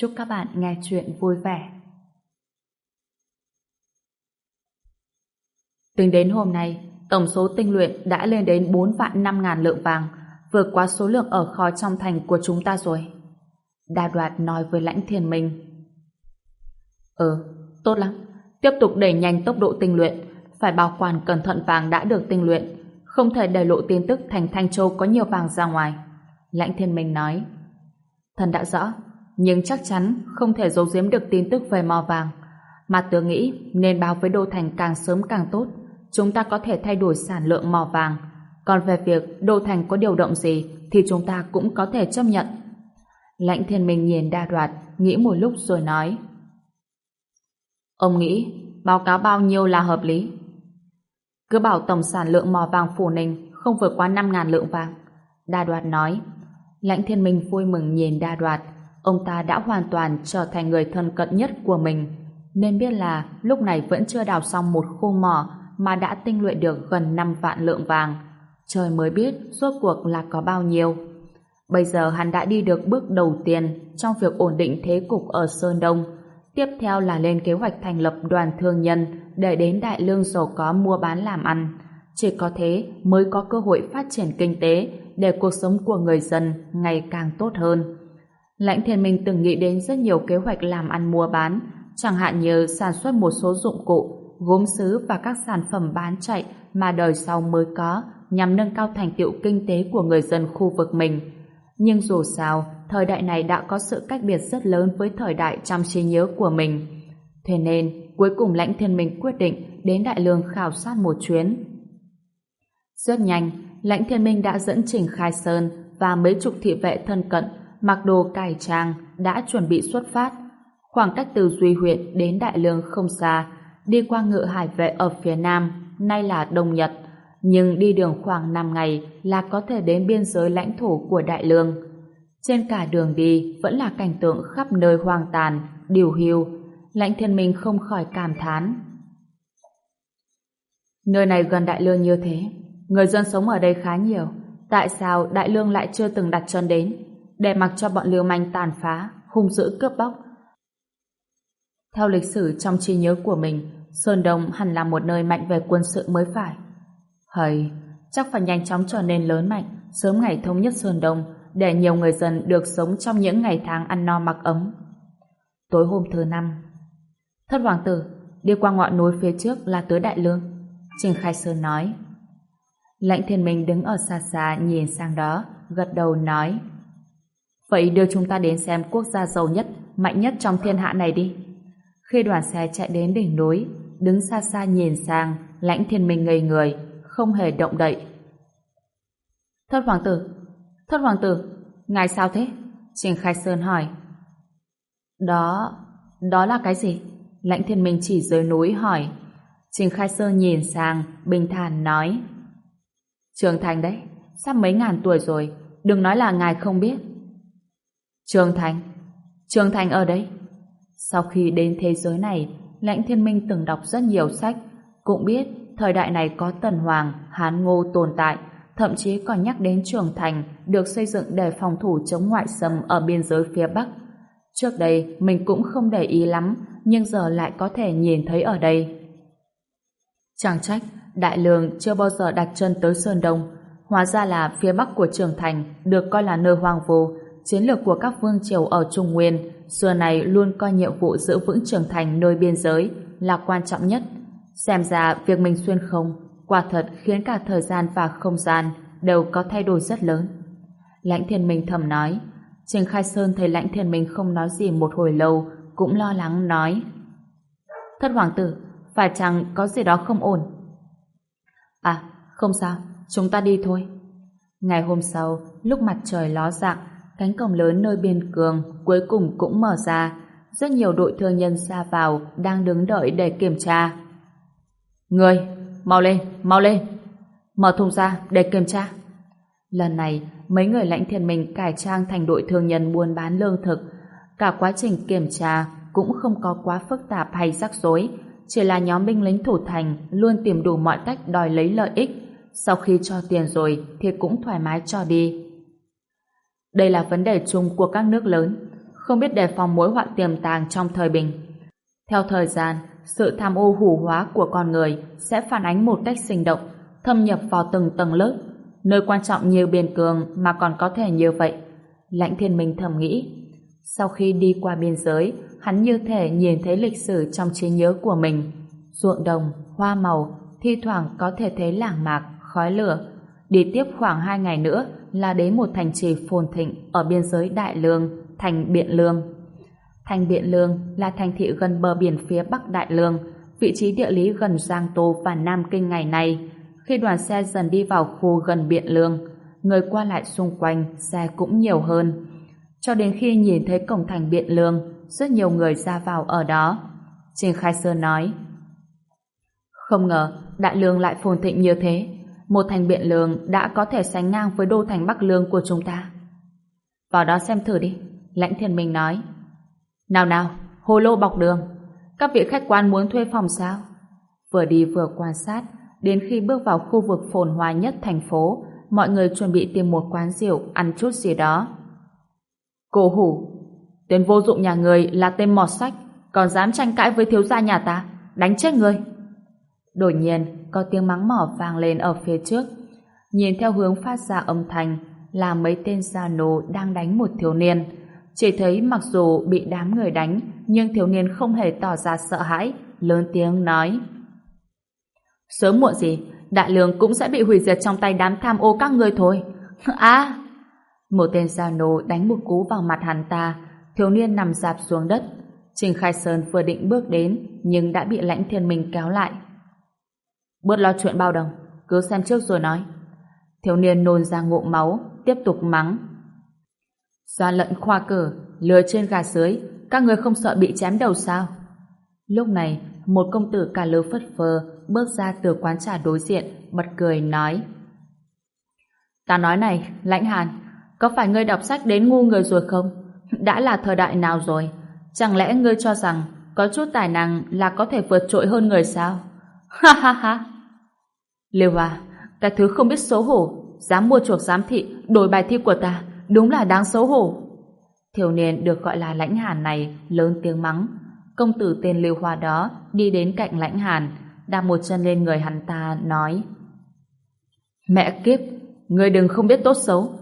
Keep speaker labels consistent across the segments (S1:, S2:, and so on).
S1: Chúc các bạn nghe chuyện vui vẻ. Tính đến hôm nay, tổng số tinh luyện đã lên đến 4 vạn 5 ngàn lượng vàng, vượt qua số lượng ở kho trong thành của chúng ta rồi. Đa đoạt nói với lãnh thiền minh. Ừ, tốt lắm. Tiếp tục đẩy nhanh tốc độ tinh luyện, phải bảo quản cẩn thận vàng đã được tinh luyện, không thể để lộ tin tức thành Thanh Châu có nhiều vàng ra ngoài. Lãnh thiên minh nói. Thần đã rõ, nhưng chắc chắn không thể giấu giếm được tin tức về mò vàng. Mà tớ nghĩ nên báo với Đô Thành càng sớm càng tốt, chúng ta có thể thay đổi sản lượng mò vàng. Còn về việc Đô Thành có điều động gì thì chúng ta cũng có thể chấp nhận. Lãnh thiên minh nhìn đa đoạt, nghĩ một lúc rồi nói. Ông nghĩ báo cáo bao nhiêu là hợp lý? Cứ bảo tổng sản lượng mò vàng phủ ninh không vượt qua 5.000 lượng vàng. Đa đoạt nói. Lãnh thiên minh vui mừng nhìn đa đoạt, ông ta đã hoàn toàn trở thành người thân cận nhất của mình, nên biết là lúc này vẫn chưa đào xong một khu mỏ mà đã tinh luyện được gần 5 vạn lượng vàng. Trời mới biết rốt cuộc là có bao nhiêu. Bây giờ hắn đã đi được bước đầu tiên trong việc ổn định thế cục ở Sơn Đông. Tiếp theo là lên kế hoạch thành lập đoàn thương nhân để đến đại lương giàu có mua bán làm ăn. Chỉ có thế mới có cơ hội phát triển kinh tế để cuộc sống của người dân ngày càng tốt hơn. Lãnh Thiên Minh từng nghĩ đến rất nhiều kế hoạch làm ăn mua bán, chẳng hạn như sản xuất một số dụng cụ, gốm sứ và các sản phẩm bán chạy mà đời sau mới có nhằm nâng cao thành tựu kinh tế của người dân khu vực mình. Nhưng dù sao, thời đại này đã có sự cách biệt rất lớn với thời đại trong trí nhớ của mình. Thế nên, cuối cùng Lãnh Thiên Minh quyết định đến Đại Lương khảo sát một chuyến. Rất nhanh, Lãnh Thiên Minh đã dẫn Trình Khai Sơn và mấy chục thị vệ thân cận mặc đồ cải trang đã chuẩn bị xuất phát. Khoảng cách từ Duy huyện đến Đại Lương không xa, đi qua ngự hải vệ ở phía nam, nay là Đông Nhật, nhưng đi đường khoảng 5 ngày là có thể đến biên giới lãnh thổ của Đại Lương. Trên cả đường đi vẫn là cảnh tượng khắp nơi hoang tàn, điều hiu, lãnh thiên minh không khỏi cảm thán. Nơi này gần Đại Lương như thế, người dân sống ở đây khá nhiều, tại sao Đại Lương lại chưa từng đặt chân đến? Để mặc cho bọn liều manh tàn phá, hung dữ cướp bóc. Theo lịch sử trong trí nhớ của mình, Sơn Đông hẳn là một nơi mạnh về quân sự mới phải. Hầy, chắc phải nhanh chóng trở nên lớn mạnh, sớm ngày thống nhất Sơn Đông, để nhiều người dân được sống trong những ngày tháng ăn no mặc ấm. Tối hôm thứ năm, Thất Hoàng tử, đi qua ngọn núi phía trước là tới Đại Lương. Trình Khai Sơn nói. Lãnh thiên minh đứng ở xa xa nhìn sang đó, gật đầu nói. Vậy đưa chúng ta đến xem quốc gia giàu nhất, mạnh nhất trong thiên hạ này đi. Khi đoàn xe chạy đến đỉnh núi, đứng xa xa nhìn sang, lãnh thiên minh ngây người, không hề động đậy. Thất hoàng tử, thất hoàng tử, ngài sao thế? Trình Khai Sơn hỏi. Đó, đó là cái gì? Lãnh thiên minh chỉ dưới núi hỏi. Trình Khai Sơn nhìn sang, bình thản nói. Trường Thành đấy, sắp mấy ngàn tuổi rồi, đừng nói là ngài không biết. Trường Thành. Trường Thành ở đây. Sau khi đến thế giới này, Lãnh Thiên Minh từng đọc rất nhiều sách. Cũng biết thời đại này có Tần Hoàng, Hán Ngô tồn tại, Thậm chí còn nhắc đến Trường Thành Được xây dựng để phòng thủ chống ngoại xâm Ở biên giới phía Bắc. Trước đây, mình cũng không để ý lắm, Nhưng giờ lại có thể nhìn thấy ở đây. Chẳng trách, Đại Lương chưa bao giờ đặt chân tới Sơn Đông. Hóa ra là phía Bắc của Trường Thành Được coi là nơi hoang vu chiến lược của các vương triều ở Trung Nguyên xưa này luôn coi nhiệm vụ giữ vững trưởng thành nơi biên giới là quan trọng nhất. Xem ra việc mình xuyên không quả thật khiến cả thời gian và không gian đều có thay đổi rất lớn. Lãnh Thiên Minh thầm nói Trình Khai Sơn thấy Lãnh Thiên Minh không nói gì một hồi lâu cũng lo lắng nói Thất Hoàng tử phải chăng có gì đó không ổn? À, không sao, chúng ta đi thôi. Ngày hôm sau, lúc mặt trời ló dạng, cánh cổng lớn nơi biên cường cuối cùng cũng mở ra. rất nhiều đội thương nhân ra vào đang đứng đợi để kiểm tra. Người, mau lên, mau lên. Mở thùng ra để kiểm tra. Lần này, mấy người lãnh thiên mình cải trang thành đội thương nhân buôn bán lương thực. Cả quá trình kiểm tra cũng không có quá phức tạp hay rắc rối, chỉ là nhóm binh lính thủ thành luôn tìm đủ mọi cách đòi lấy lợi ích. Sau khi cho tiền rồi thì cũng thoải mái cho đi. Đây là vấn đề chung của các nước lớn, không biết đề phòng mối họa tiềm tàng trong thời bình. Theo thời gian, sự tham ô hủ hóa của con người sẽ phản ánh một cách sinh động, thâm nhập vào từng tầng lớp. Nơi quan trọng như biên cương mà còn có thể như vậy. Lãnh thiên minh thầm nghĩ. Sau khi đi qua biên giới, hắn như thể nhìn thấy lịch sử trong trí nhớ của mình. Ruộng đồng, hoa màu, thi thoảng có thể thấy làng mạc, khói lửa. Đi tiếp khoảng hai ngày nữa là đến một thành trì phồn thịnh ở biên giới Đại Lương, thành Biện Lương. Thành Biện Lương là thành thị gần bờ biển phía Bắc Đại Lương, vị trí địa lý gần Giang Tô và Nam Kinh ngày nay. Khi đoàn xe dần đi vào khu gần Biện Lương, người qua lại xung quanh xe cũng nhiều hơn. Cho đến khi nhìn thấy cổng thành Biện Lương, rất nhiều người ra vào ở đó. Trình Khai Sơn nói, Không ngờ, Đại Lương lại phồn thịnh như thế. Một thành Biện Lương đã có thể sánh ngang với đô thành Bắc Lương của chúng ta. Vào đó xem thử đi, Lãnh Thiên Minh nói. Nào nào, hồ lô bọc đường. Các vị khách quan muốn thuê phòng sao? Vừa đi vừa quan sát, đến khi bước vào khu vực phồn hoa nhất thành phố, mọi người chuẩn bị tìm một quán rượu ăn chút gì đó. Cổ hủ, tên vô dụng nhà người là tên mọt sách, còn dám tranh cãi với thiếu gia nhà ta, đánh chết người. Đột nhiên, có tiếng mắng mỏ vang lên ở phía trước. Nhìn theo hướng phát ra âm thanh, là mấy tên gia nô đang đánh một thiếu niên. Chỉ thấy mặc dù bị đám người đánh, nhưng thiếu niên không hề tỏ ra sợ hãi, lớn tiếng nói. Sớm muộn gì, đại lương cũng sẽ bị hủy diệt trong tay đám tham ô các ngươi thôi. À! Một tên gia nô đánh một cú vào mặt hắn ta, thiếu niên nằm dạp xuống đất. Trình Khai Sơn vừa định bước đến, nhưng đã bị lãnh thiên minh kéo lại. Bớt lo chuyện bao đồng, cứ xem trước rồi nói. Thiếu niên nôn ra ngụm máu, tiếp tục mắng. Gian lận khoa cử, lừa trên gà dưới, các người không sợ bị chém đầu sao? Lúc này, một công tử cả lơ phất phơ bước ra từ quán trà đối diện, bật cười nói. Ta nói này, lãnh hàn, có phải ngươi đọc sách đến ngu người rồi không? Đã là thời đại nào rồi? Chẳng lẽ ngươi cho rằng có chút tài năng là có thể vượt trội hơn người sao? Ha ha ha! Liêu Hòa, cái thứ không biết xấu hổ, dám mua chuộc giám thị, đổi bài thi của ta, đúng là đáng xấu hổ. Thiếu niên được gọi là lãnh hàn này lớn tiếng mắng. Công tử tên Lưu Hoa đó đi đến cạnh lãnh hàn, đặt một chân lên người hắn ta, nói Mẹ kiếp, ngươi đừng không biết tốt xấu.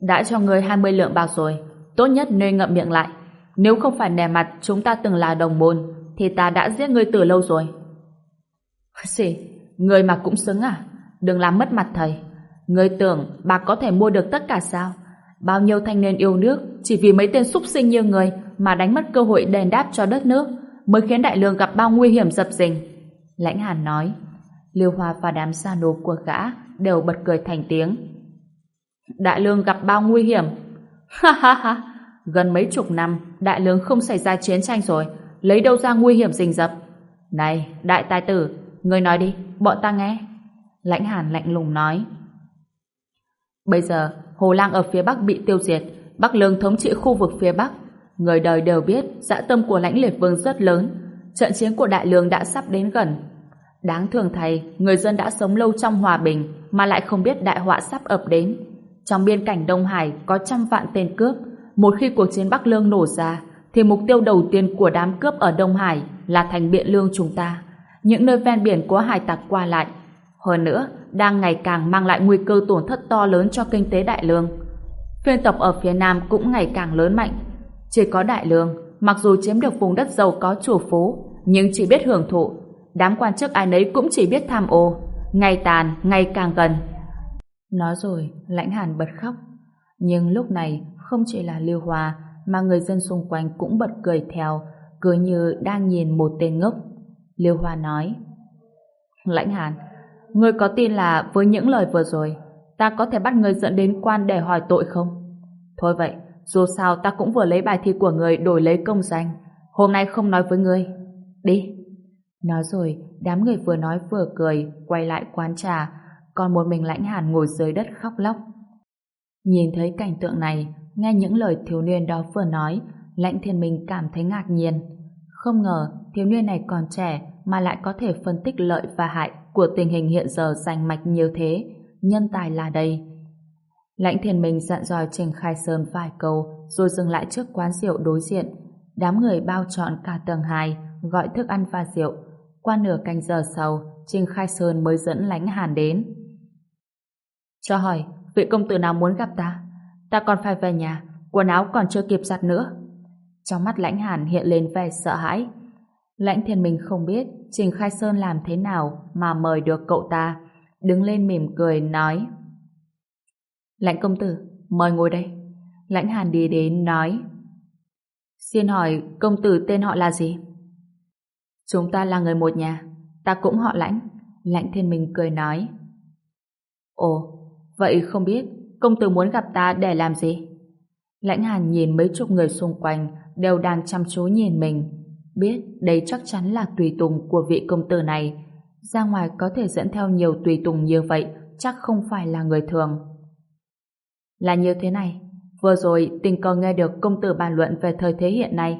S1: Đã cho ngươi 20 lượng bạc rồi, tốt nhất nên ngậm miệng lại. Nếu không phải nè mặt chúng ta từng là đồng môn, thì ta đã giết ngươi từ lâu rồi. Xỉ, người mà cũng xứng à? Đừng làm mất mặt thầy. Người tưởng bà có thể mua được tất cả sao? Bao nhiêu thanh niên yêu nước chỉ vì mấy tên súc sinh như người mà đánh mất cơ hội đền đáp cho đất nước mới khiến đại lương gặp bao nguy hiểm dập dình. Lãnh Hàn nói Liêu Hoa và đám sa nô của gã đều bật cười thành tiếng. Đại lương gặp bao nguy hiểm? Ha ha ha! Gần mấy chục năm, đại lương không xảy ra chiến tranh rồi, lấy đâu ra nguy hiểm rình rập? Này, đại tài tử, ngươi nói đi, bọn ta nghe. Lãnh Hàn lạnh lùng nói. Bây giờ, Hồ Lang ở phía Bắc bị tiêu diệt, Bắc Lương thống trị khu vực phía Bắc. Người đời đều biết dã tâm của lãnh liệt vương rất lớn. Trận chiến của Đại Lương đã sắp đến gần. Đáng thường thay, người dân đã sống lâu trong hòa bình mà lại không biết đại họa sắp ập đến. Trong biên cảnh Đông Hải có trăm vạn tên cướp. Một khi cuộc chiến Bắc Lương nổ ra, thì mục tiêu đầu tiên của đám cướp ở Đông Hải là thành Biện Lương chúng ta. Những nơi ven biển có hải tặc qua lại. Hơn nữa, đang ngày càng mang lại nguy cơ tổn thất to lớn cho kinh tế đại lương. Phiên tộc ở phía Nam cũng ngày càng lớn mạnh. Chỉ có đại lương, mặc dù chiếm được vùng đất giàu có chủ phú, nhưng chỉ biết hưởng thụ. Đám quan chức ai nấy cũng chỉ biết tham ô. Ngày tàn, ngày càng gần. Nói rồi, lãnh hàn bật khóc. Nhưng lúc này, không chỉ là Lưu Hòa, mà người dân xung quanh cũng bật cười theo, cứ như đang nhìn một tên ngốc. Lưu Hoa nói, Lãnh Hàn, Ngươi có tin là với những lời vừa rồi, ta có thể bắt ngươi dẫn đến quan để hỏi tội không? Thôi vậy, dù sao ta cũng vừa lấy bài thi của người đổi lấy công danh. Hôm nay không nói với ngươi. Đi. Nói rồi, đám người vừa nói vừa cười, quay lại quán trà, còn một mình lãnh hàn ngồi dưới đất khóc lóc. Nhìn thấy cảnh tượng này, nghe những lời thiếu niên đó vừa nói, lãnh thiên minh cảm thấy ngạc nhiên. Không ngờ, thiếu niên này còn trẻ mà lại có thể phân tích lợi và hại của tình hình hiện giờ rành mạch như thế. Nhân tài là đây. Lãnh thiền mình dặn dò Trình Khai Sơn vài câu, rồi dừng lại trước quán rượu đối diện. Đám người bao trọn cả tầng 2, gọi thức ăn và rượu. Qua nửa canh giờ sau, Trình Khai Sơn mới dẫn lãnh hàn đến. Cho hỏi, vị công tử nào muốn gặp ta? Ta còn phải về nhà, quần áo còn chưa kịp giặt nữa. Trong mắt lãnh hàn hiện lên vẻ sợ hãi. Lãnh thiên minh không biết Trình Khai Sơn làm thế nào mà mời được cậu ta. Đứng lên mỉm cười, nói Lãnh công tử, mời ngồi đây. Lãnh hàn đi đến, nói Xin hỏi công tử tên họ là gì? Chúng ta là người một nhà, ta cũng họ lãnh. Lãnh thiên minh cười nói Ồ, vậy không biết công tử muốn gặp ta để làm gì? Lãnh hàn nhìn mấy chục người xung quanh đều đang chăm chú nhìn mình. Biết đây chắc chắn là tùy tùng của vị công tử này. Ra ngoài có thể dẫn theo nhiều tùy tùng như vậy chắc không phải là người thường. Là như thế này. Vừa rồi tình cờ nghe được công tử bàn luận về thời thế hiện nay.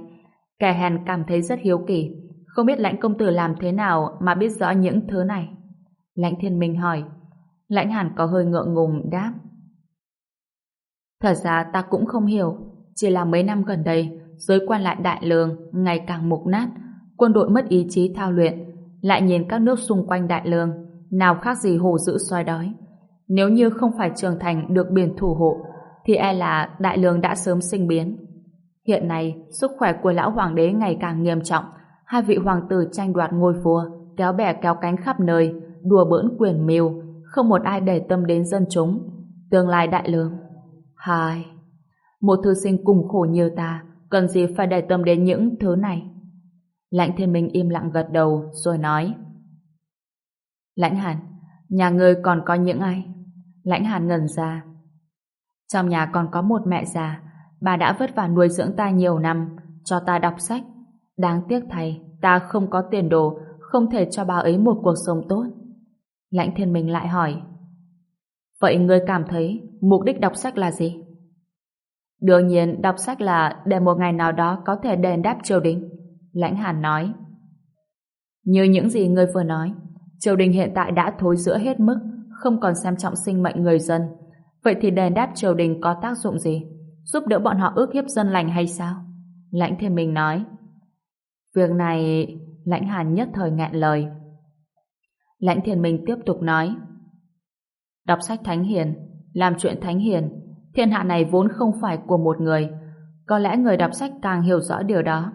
S1: Kẻ hèn cảm thấy rất hiếu kỳ. Không biết lãnh công tử làm thế nào mà biết rõ những thứ này. Lãnh thiên minh hỏi. Lãnh hàn có hơi ngượng ngùng đáp. Thật ra ta cũng không hiểu, chỉ là mấy năm gần đây, giới quan lại đại lương ngày càng mục nát, quân đội mất ý chí thao luyện, lại nhìn các nước xung quanh đại lương, nào khác gì hồ dữ soi đói. Nếu như không phải trường thành được biển thủ hộ, thì e là đại lương đã sớm sinh biến. Hiện nay, sức khỏe của lão hoàng đế ngày càng nghiêm trọng, hai vị hoàng tử tranh đoạt ngôi vua, kéo bè kéo cánh khắp nơi, đùa bỡn quyền mưu, không một ai để tâm đến dân chúng. Tương lai đại lương Hai, một thư sinh cùng khổ như ta, cần gì phải để tâm đến những thứ này? Lãnh thiên minh im lặng gật đầu, rồi nói. Lãnh hàn, nhà ngươi còn có những ai? Lãnh hàn ngẩn ra. Trong nhà còn có một mẹ già, bà đã vất vả nuôi dưỡng ta nhiều năm, cho ta đọc sách. Đáng tiếc thay, ta không có tiền đồ, không thể cho bà ấy một cuộc sống tốt. Lãnh thiên minh lại hỏi. Vậy ngươi cảm thấy mục đích đọc sách là gì? Đương nhiên đọc sách là để một ngày nào đó có thể đền đáp triều đình. Lãnh Hàn nói. Như những gì ngươi vừa nói, triều đình hiện tại đã thối giữa hết mức, không còn xem trọng sinh mệnh người dân. Vậy thì đền đáp triều đình có tác dụng gì? Giúp đỡ bọn họ ước hiếp dân lành hay sao? Lãnh Thiên Minh nói. Việc này... Lãnh Hàn nhất thời ngẹn lời. Lãnh Thiên Minh tiếp tục nói. Đọc sách thánh hiền, làm chuyện thánh hiền, thiên hạ này vốn không phải của một người. Có lẽ người đọc sách càng hiểu rõ điều đó.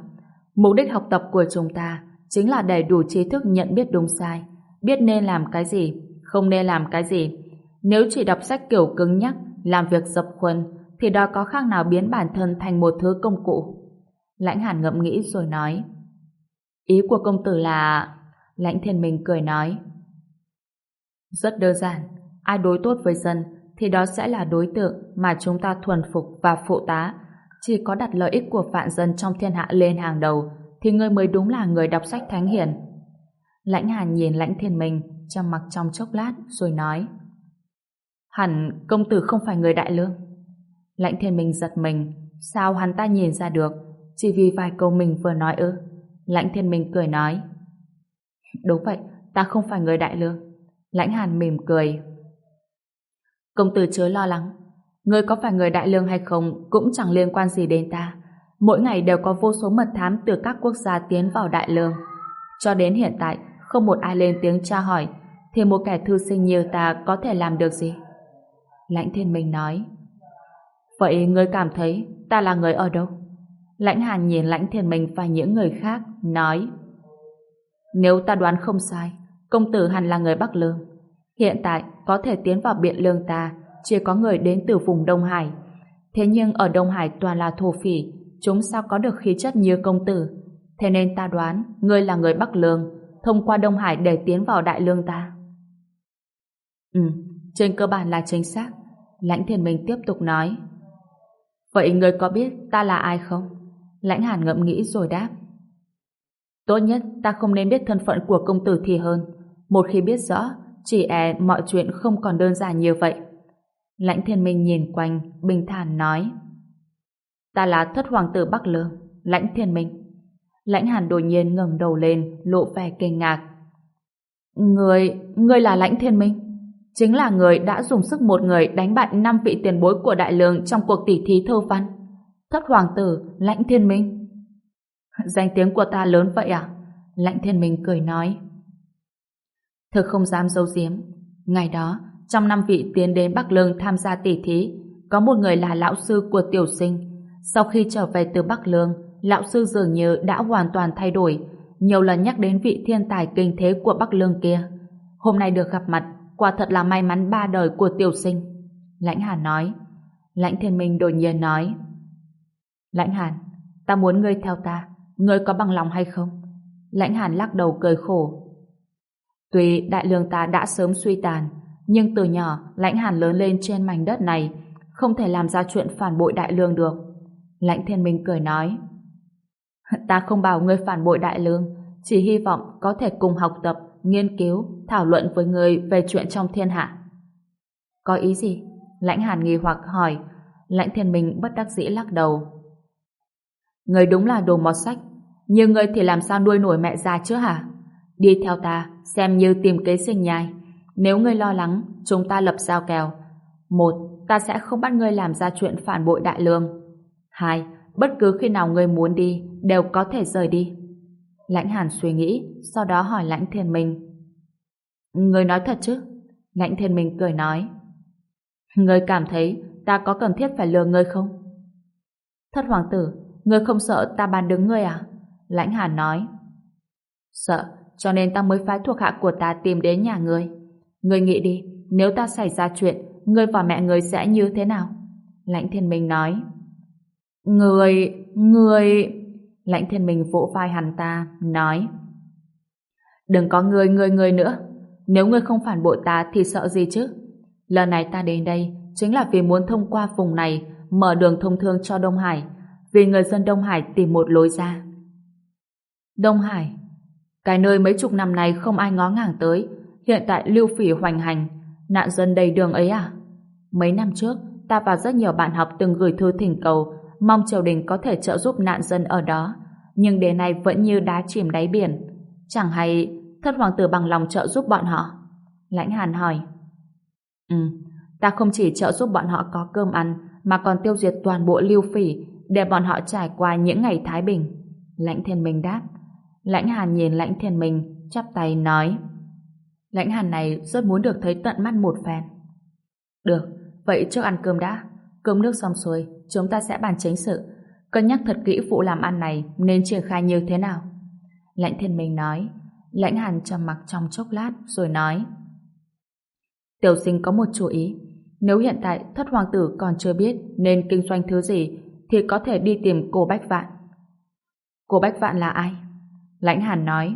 S1: Mục đích học tập của chúng ta chính là đầy đủ trí thức nhận biết đúng sai, biết nên làm cái gì, không nên làm cái gì. Nếu chỉ đọc sách kiểu cứng nhắc, làm việc dập khuôn, thì đó có khác nào biến bản thân thành một thứ công cụ. Lãnh Hàn ngậm nghĩ rồi nói. Ý của công tử là... Lãnh Thiên Minh cười nói. Rất đơn giản, ai đối tốt với dân thì đó sẽ là đối tượng mà chúng ta thuần phục và phụ tá. Chỉ có đặt lợi ích của vạn dân trong thiên hạ lên hàng đầu thì người mới đúng là người đọc sách thánh hiền. Lãnh Hàn nhìn Lãnh Thiên Minh trầm mặc trong chốc lát rồi nói Hẳn công tử không phải người đại lương. Lãnh Thiên Minh giật mình sao hắn ta nhìn ra được chỉ vì vài câu mình vừa nói ư. Lãnh Thiên Minh cười nói Đúng vậy, ta không phải người đại lương. Lãnh Hàn mỉm cười Công tử chớ lo lắng. Ngươi có phải người đại lương hay không cũng chẳng liên quan gì đến ta. Mỗi ngày đều có vô số mật thám từ các quốc gia tiến vào đại lương. Cho đến hiện tại, không một ai lên tiếng tra hỏi, thì một kẻ thư sinh như ta có thể làm được gì? Lãnh thiên minh nói. Vậy ngươi cảm thấy ta là người ở đâu? Lãnh hàn nhìn lãnh thiên minh và những người khác, nói. Nếu ta đoán không sai, công tử hẳn là người Bắc Lương. Hiện tại, có thể tiến vào biện lương ta chỉ có người đến từ vùng Đông Hải. Thế nhưng ở Đông Hải toàn là thổ phỉ, chúng sao có được khí chất như công tử? Thế nên ta đoán, ngươi là người Bắc Lương, thông qua Đông Hải để tiến vào Đại Lương ta. Ừ, trên cơ bản là chính xác. Lãnh Thiên Minh tiếp tục nói. Vậy ngươi có biết ta là ai không? Lãnh Hàn ngậm nghĩ rồi đáp. Tốt nhất ta không nên biết thân phận của công tử thì hơn. Một khi biết rõ, chỉ e mọi chuyện không còn đơn giản như vậy. Lãnh thiên minh nhìn quanh, bình thản nói. Ta là thất hoàng tử Bắc Lương, lãnh thiên minh. Lãnh hàn đột nhiên ngẩng đầu lên, lộ vẻ kinh ngạc. Người, người là lãnh thiên minh. Chính là người đã dùng sức một người đánh bại năm vị tiền bối của đại lương trong cuộc tỉ thí thơ văn. Thất hoàng tử, lãnh thiên minh. Danh tiếng của ta lớn vậy à? Lãnh thiên minh cười nói. Thực không dám giấu giếm. Ngày đó, trong năm vị tiến đến Bắc Lương tham gia tỉ thí, có một người là lão sư của tiểu sinh. Sau khi trở về từ Bắc Lương, lão sư dường như đã hoàn toàn thay đổi, nhiều lần nhắc đến vị thiên tài kinh thế của Bắc Lương kia. Hôm nay được gặp mặt, quả thật là may mắn ba đời của tiểu sinh. Lãnh Hàn nói. Lãnh Thiên Minh đột nhiên nói. Lãnh Hàn, ta muốn ngươi theo ta, ngươi có bằng lòng hay không? Lãnh Hàn lắc đầu cười khổ. Tuy đại lương ta đã sớm suy tàn, nhưng từ nhỏ Lãnh Hàn lớn lên trên mảnh đất này, không thể làm ra chuyện phản bội đại lương được. Lãnh Thiên Minh cười nói. Ta không bảo ngươi phản bội đại lương, chỉ hy vọng có thể cùng học tập, nghiên cứu, thảo luận với ngươi về chuyện trong thiên hạ. Có ý gì? Lãnh Hàn nghi hoặc hỏi. Lãnh Thiên Minh bất đắc dĩ lắc đầu. Ngươi đúng là đồ mọt sách, nhưng ngươi thì làm sao nuôi nổi mẹ già chứ hả? Đi theo ta, xem như tìm kế sinh nhai. Nếu ngươi lo lắng, chúng ta lập giao kèo. Một, ta sẽ không bắt ngươi làm ra chuyện phản bội đại lương. Hai, bất cứ khi nào ngươi muốn đi, đều có thể rời đi. Lãnh Hàn suy nghĩ, sau đó hỏi Lãnh Thiên Minh. Ngươi nói thật chứ? Lãnh Thiên Minh cười nói. Ngươi cảm thấy ta có cần thiết phải lừa ngươi không? Thất hoàng tử, ngươi không sợ ta bàn đứng ngươi à? Lãnh Hàn nói. Sợ, cho nên ta mới phái thuộc hạ của ta tìm đến nhà ngươi. Ngươi nghĩ đi, nếu ta xảy ra chuyện, ngươi và mẹ ngươi sẽ như thế nào? Lãnh Thiên Minh nói. Người, người... Lãnh thiên minh vỗ vai hắn ta, nói Đừng có người người người nữa. Nếu ngươi không phản bội ta thì sợ gì chứ? Lần này ta đến đây chính là vì muốn thông qua vùng này mở đường thông thương cho Đông Hải vì người dân Đông Hải tìm một lối ra. Đông Hải cái nơi mấy chục năm nay không ai ngó ngàng tới hiện tại lưu phỉ hoành hành nạn dân đầy đường ấy à? Mấy năm trước ta và rất nhiều bạn học từng gửi thư thỉnh cầu mong triều đình có thể trợ giúp nạn dân ở đó, nhưng đến nay vẫn như đá chìm đáy biển. Chẳng hay thất hoàng tử bằng lòng trợ giúp bọn họ? Lãnh Hàn hỏi. Ừ, ta không chỉ trợ giúp bọn họ có cơm ăn, mà còn tiêu diệt toàn bộ lưu phỉ để bọn họ trải qua những ngày thái bình. Lãnh Thiên Minh đáp. Lãnh Hàn nhìn Lãnh Thiên Minh, chắp tay nói. Lãnh Hàn này rất muốn được thấy tận mắt một phen. Được, vậy trước ăn cơm đã. Cơm nước xong xuôi, chúng ta sẽ bàn chính sự. Cân nhắc thật kỹ vụ làm ăn này nên triển khai như thế nào. Lãnh thiên minh nói. Lãnh hàn trầm mặc trong chốc lát rồi nói. Tiểu sinh có một chủ ý. Nếu hiện tại thất hoàng tử còn chưa biết nên kinh doanh thứ gì thì có thể đi tìm cô Bách Vạn. Cô Bách Vạn là ai? Lãnh hàn nói.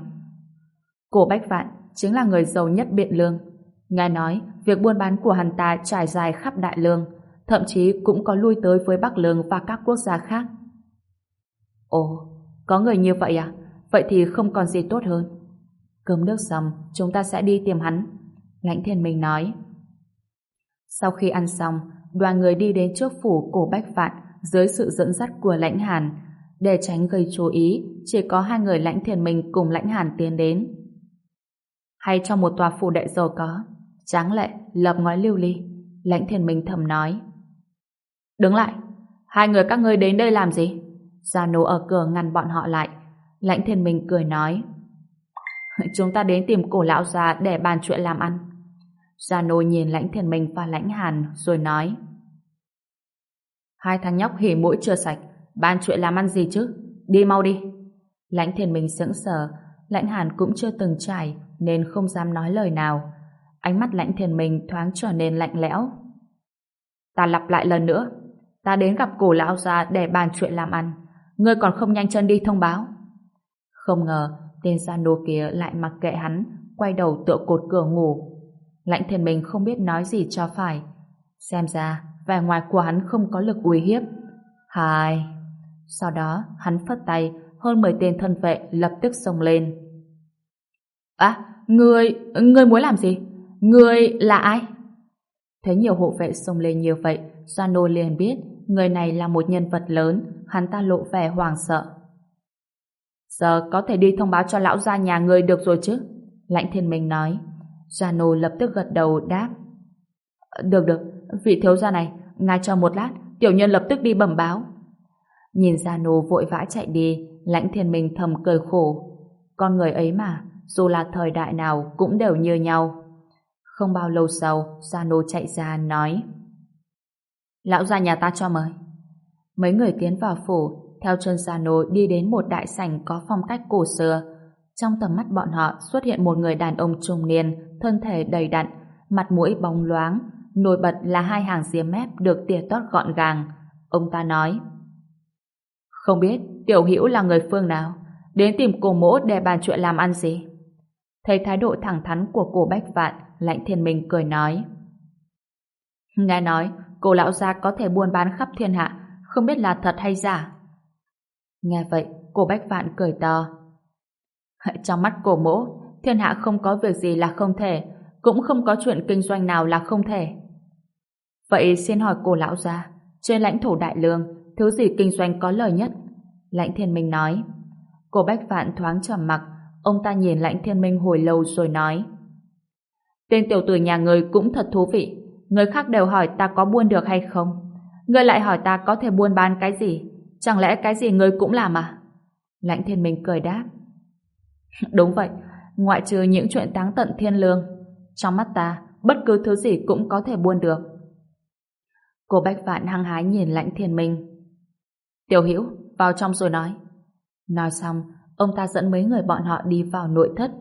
S1: cổ Bách Vạn chính là người giàu nhất biện lương. Nghe nói, việc buôn bán của hắn ta trải dài khắp đại lương, thậm chí cũng có lui tới với Bắc Lương và các quốc gia khác. Ồ, có người như vậy à? Vậy thì không còn gì tốt hơn. Cơm nước xong, chúng ta sẽ đi tìm hắn. Lãnh thiên minh nói. Sau khi ăn xong, đoàn người đi đến trước phủ cổ Bách Vạn dưới sự dẫn dắt của lãnh hàn. Để tránh gây chú ý, chỉ có hai người lãnh thiên mình cùng lãnh hàn tiến đến. Hay trong một tòa phủ đệ giàu có, tráng lệ, lập ngói lưu ly, lãnh thiên mình thầm nói. Đứng lại, hai người các ngươi đến đây làm gì? Gia Nô ở cửa ngăn bọn họ lại. Lãnh thiên mình cười nói. Chúng ta đến tìm cổ lão già để bàn chuyện làm ăn. Gia Nô nhìn lãnh thiên mình và lãnh hàn rồi nói. Hai thằng nhóc hỉ mũi chưa sạch, bàn chuyện làm ăn gì chứ? Đi mau đi. Lãnh thiền mình sững sờ, lãnh hàn cũng chưa từng trải nên không dám nói lời nào. Ánh mắt lãnh thiền mình thoáng trở nên lạnh lẽo. Ta lặp lại lần nữa, ta đến gặp cổ lão già để bàn chuyện làm ăn. Ngươi còn không nhanh chân đi thông báo. Không ngờ, tên gian nô kia lại mặc kệ hắn, quay đầu tựa cột cửa ngủ. Lãnh thiền mình không biết nói gì cho phải. Xem ra, vẻ ngoài của hắn không có lực uy hiếp. Hai... Sau đó, hắn phất tay, hơn 10 tên thân vệ lập tức xông lên. À, người, người muốn làm gì? Người là ai? Thấy nhiều hộ vệ xông lên như vậy, Giano liền biết người này là một nhân vật lớn, hắn ta lộ vẻ hoảng sợ. Giờ có thể đi thông báo cho lão gia nhà người được rồi chứ? Lãnh thiên minh nói. Giano lập tức gật đầu đáp. Được được, vị thiếu gia này, ngài chờ một lát, tiểu nhân lập tức đi bẩm báo. Nhìn Giano vội vã chạy đi, lãnh thiên minh thầm cười khổ. Con người ấy mà, dù là thời đại nào cũng đều như nhau. Không bao lâu sau, Giano chạy ra nói Lão gia nhà ta cho mời. Mấy người tiến vào phủ, theo chân Giano đi đến một đại sảnh có phong cách cổ xưa. Trong tầm mắt bọn họ xuất hiện một người đàn ông trung niên, thân thể đầy đặn, mặt mũi bóng loáng, nổi bật là hai hàng ria mép được tỉa tót gọn gàng. Ông ta nói không biết Tiểu Hữu là người phương nào, đến tìm cô mỗ để bàn chuyện làm ăn gì? Thấy thái độ thẳng thắn của cô Bách Vạn, Lãnh Thiên Minh cười nói Nghe nói, cô lão gia có thể buôn bán khắp thiên hạ, không biết là thật hay giả. Nghe vậy, cô Bách Vạn cười to. Trong mắt cổ mỗ, thiên hạ không có việc gì là không thể, cũng không có chuyện kinh doanh nào là không thể. Vậy xin hỏi cô lão gia, trên lãnh thổ đại lương, thứ gì kinh doanh có lời nhất? Lãnh thiên minh nói. Cô Bách Vạn thoáng trầm mặc, ông ta nhìn lãnh thiên minh hồi lâu rồi nói. Tên tiểu tử nhà người cũng thật thú vị, người khác đều hỏi ta có buôn được hay không. Người lại hỏi ta có thể buôn bán cái gì, chẳng lẽ cái gì người cũng làm à? Lãnh thiên minh cười đáp. Đúng vậy, ngoại trừ những chuyện táng tận thiên lương. Trong mắt ta, bất cứ thứ gì cũng có thể buôn được. Cô Bách Vạn hăng hái nhìn lãnh thiên minh. Tiểu Hữu vào trong rồi nói. Nói xong, ông ta dẫn mấy người bọn họ đi vào nội thất.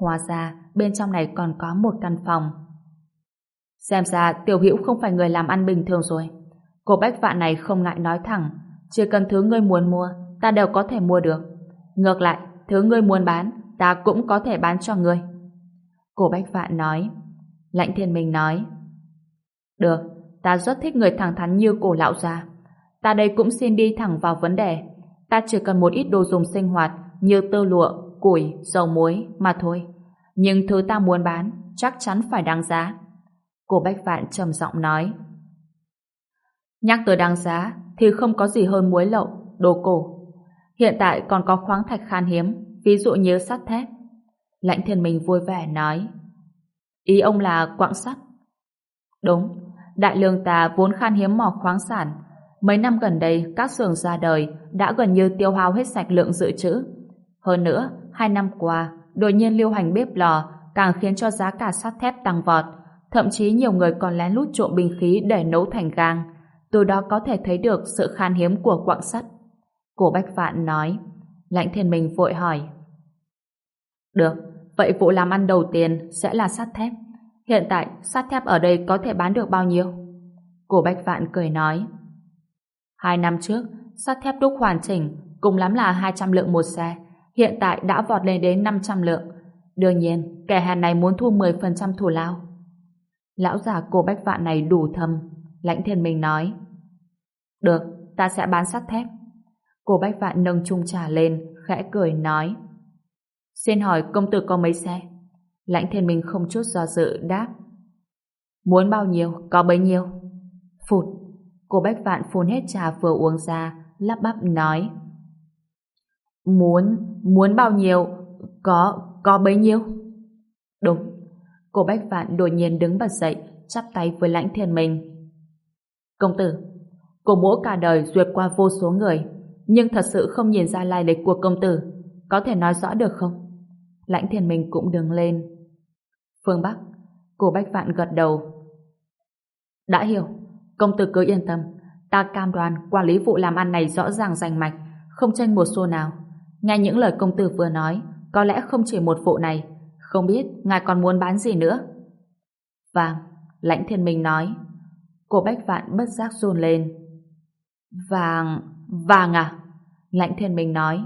S1: Hóa ra, bên trong này còn có một căn phòng. Xem ra Tiểu Hữu không phải người làm ăn bình thường rồi. Cô Bách Vạn này không ngại nói thẳng, chỉ cần thứ ngươi muốn mua, ta đều có thể mua được. Ngược lại, thứ ngươi muốn bán, ta cũng có thể bán cho ngươi. Cổ Bách Vạn nói. Lãnh Thiên Minh nói. Được, ta rất thích người thẳng thắn như cổ lão gia. Ta đây cũng xin đi thẳng vào vấn đề. Ta chỉ cần một ít đồ dùng sinh hoạt như tơ lụa, củi, dầu muối mà thôi. Nhưng thứ ta muốn bán chắc chắn phải đáng giá. Cổ Bách Vạn trầm giọng nói. Nhắc tới đáng giá thì không có gì hơn muối lậu, đồ cổ. Hiện tại còn có khoáng thạch khan hiếm, ví dụ như sắt thép. Lãnh thiên mình vui vẻ nói. Ý ông là quặng sắt. Đúng, đại lương ta vốn khan hiếm mỏ khoáng sản. Mấy năm gần đây, các xưởng ra đời đã gần như tiêu hao hết sạch lượng dự trữ. Hơn nữa, hai năm qua, đột nhiên lưu hành bếp lò càng khiến cho giá cả sắt thép tăng vọt. Thậm chí nhiều người còn lén lút trộm bình khí để nấu thành gang. Từ đó có thể thấy được sự khan hiếm của quặng sắt. Cổ Bách Vạn nói. Lãnh thiên minh vội hỏi. Được, vậy vụ làm ăn đầu tiên sẽ là sắt thép. Hiện tại, sắt thép ở đây có thể bán được bao nhiêu? Cổ Bách Vạn cười nói. Hai năm trước, sắt thép đúc hoàn chỉnh, cùng lắm là 200 lượng một xe. Hiện tại đã vọt lên đến 500 lượng. Đương nhiên, kẻ hèn này muốn thu 10% thù lao. Lão già cô Bách Vạn này đủ thâm. Lãnh thiên minh nói. Được, ta sẽ bán sắt thép. Cô Bách Vạn nâng chung trà lên, khẽ cười nói. Xin hỏi công tử có mấy xe? Lãnh thiên minh không chút do dự đáp. Muốn bao nhiêu, có bấy nhiêu. Phụt, cô Bách Vạn phun hết trà vừa uống ra, lắp bắp nói. Muốn, muốn bao nhiêu, có, có bấy nhiêu. Đúng, cô Bách Vạn đột nhiên đứng bật dậy, chắp tay với lãnh thiên mình. Công tử, cô mỗ cả đời duyệt qua vô số người, nhưng thật sự không nhìn ra lai lịch của công tử. Có thể nói rõ được không? Lãnh thiên mình cũng đứng lên. Phương Bắc, cô Bách Vạn gật đầu. Đã hiểu, công tử cứ yên tâm. Ta cam đoan quản lý vụ làm ăn này rõ ràng rành mạch, không tranh một xô nào. Nghe những lời công tử vừa nói, có lẽ không chỉ một vụ này. Không biết ngài còn muốn bán gì nữa? Vàng, lãnh thiên minh nói. Cô Bách Vạn bất giác run lên. Vàng, vàng à? Lãnh thiên minh nói.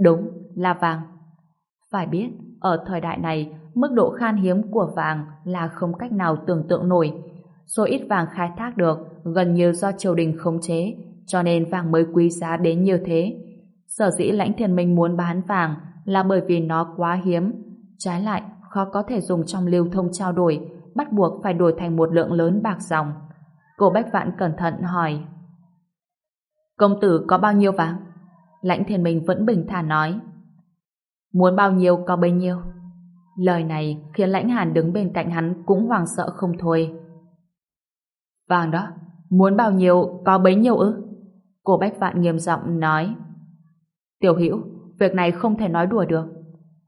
S1: Đúng, là vàng. Phải biết, ở thời đại này, mức độ khan hiếm của vàng là không cách nào tưởng tượng nổi. Số ít vàng khai thác được gần như do triều đình khống chế, cho nên vàng mới quý giá đến như thế. Sở dĩ lãnh thiên minh muốn bán vàng là bởi vì nó quá hiếm. Trái lại, khó có thể dùng trong lưu thông trao đổi, bắt buộc phải đổi thành một lượng lớn bạc dòng. Cô Bách Vạn cẩn thận hỏi. Công tử có bao nhiêu vàng? Lãnh thiên minh vẫn bình thản nói. Muốn bao nhiêu có bấy nhiêu. Lời này khiến lãnh hàn đứng bên cạnh hắn cũng hoàng sợ không thôi. Vàng đó, muốn bao nhiêu có bấy nhiêu ư? Cô Bách Vạn nghiêm giọng nói. Tiểu Hữu, việc này không thể nói đùa được.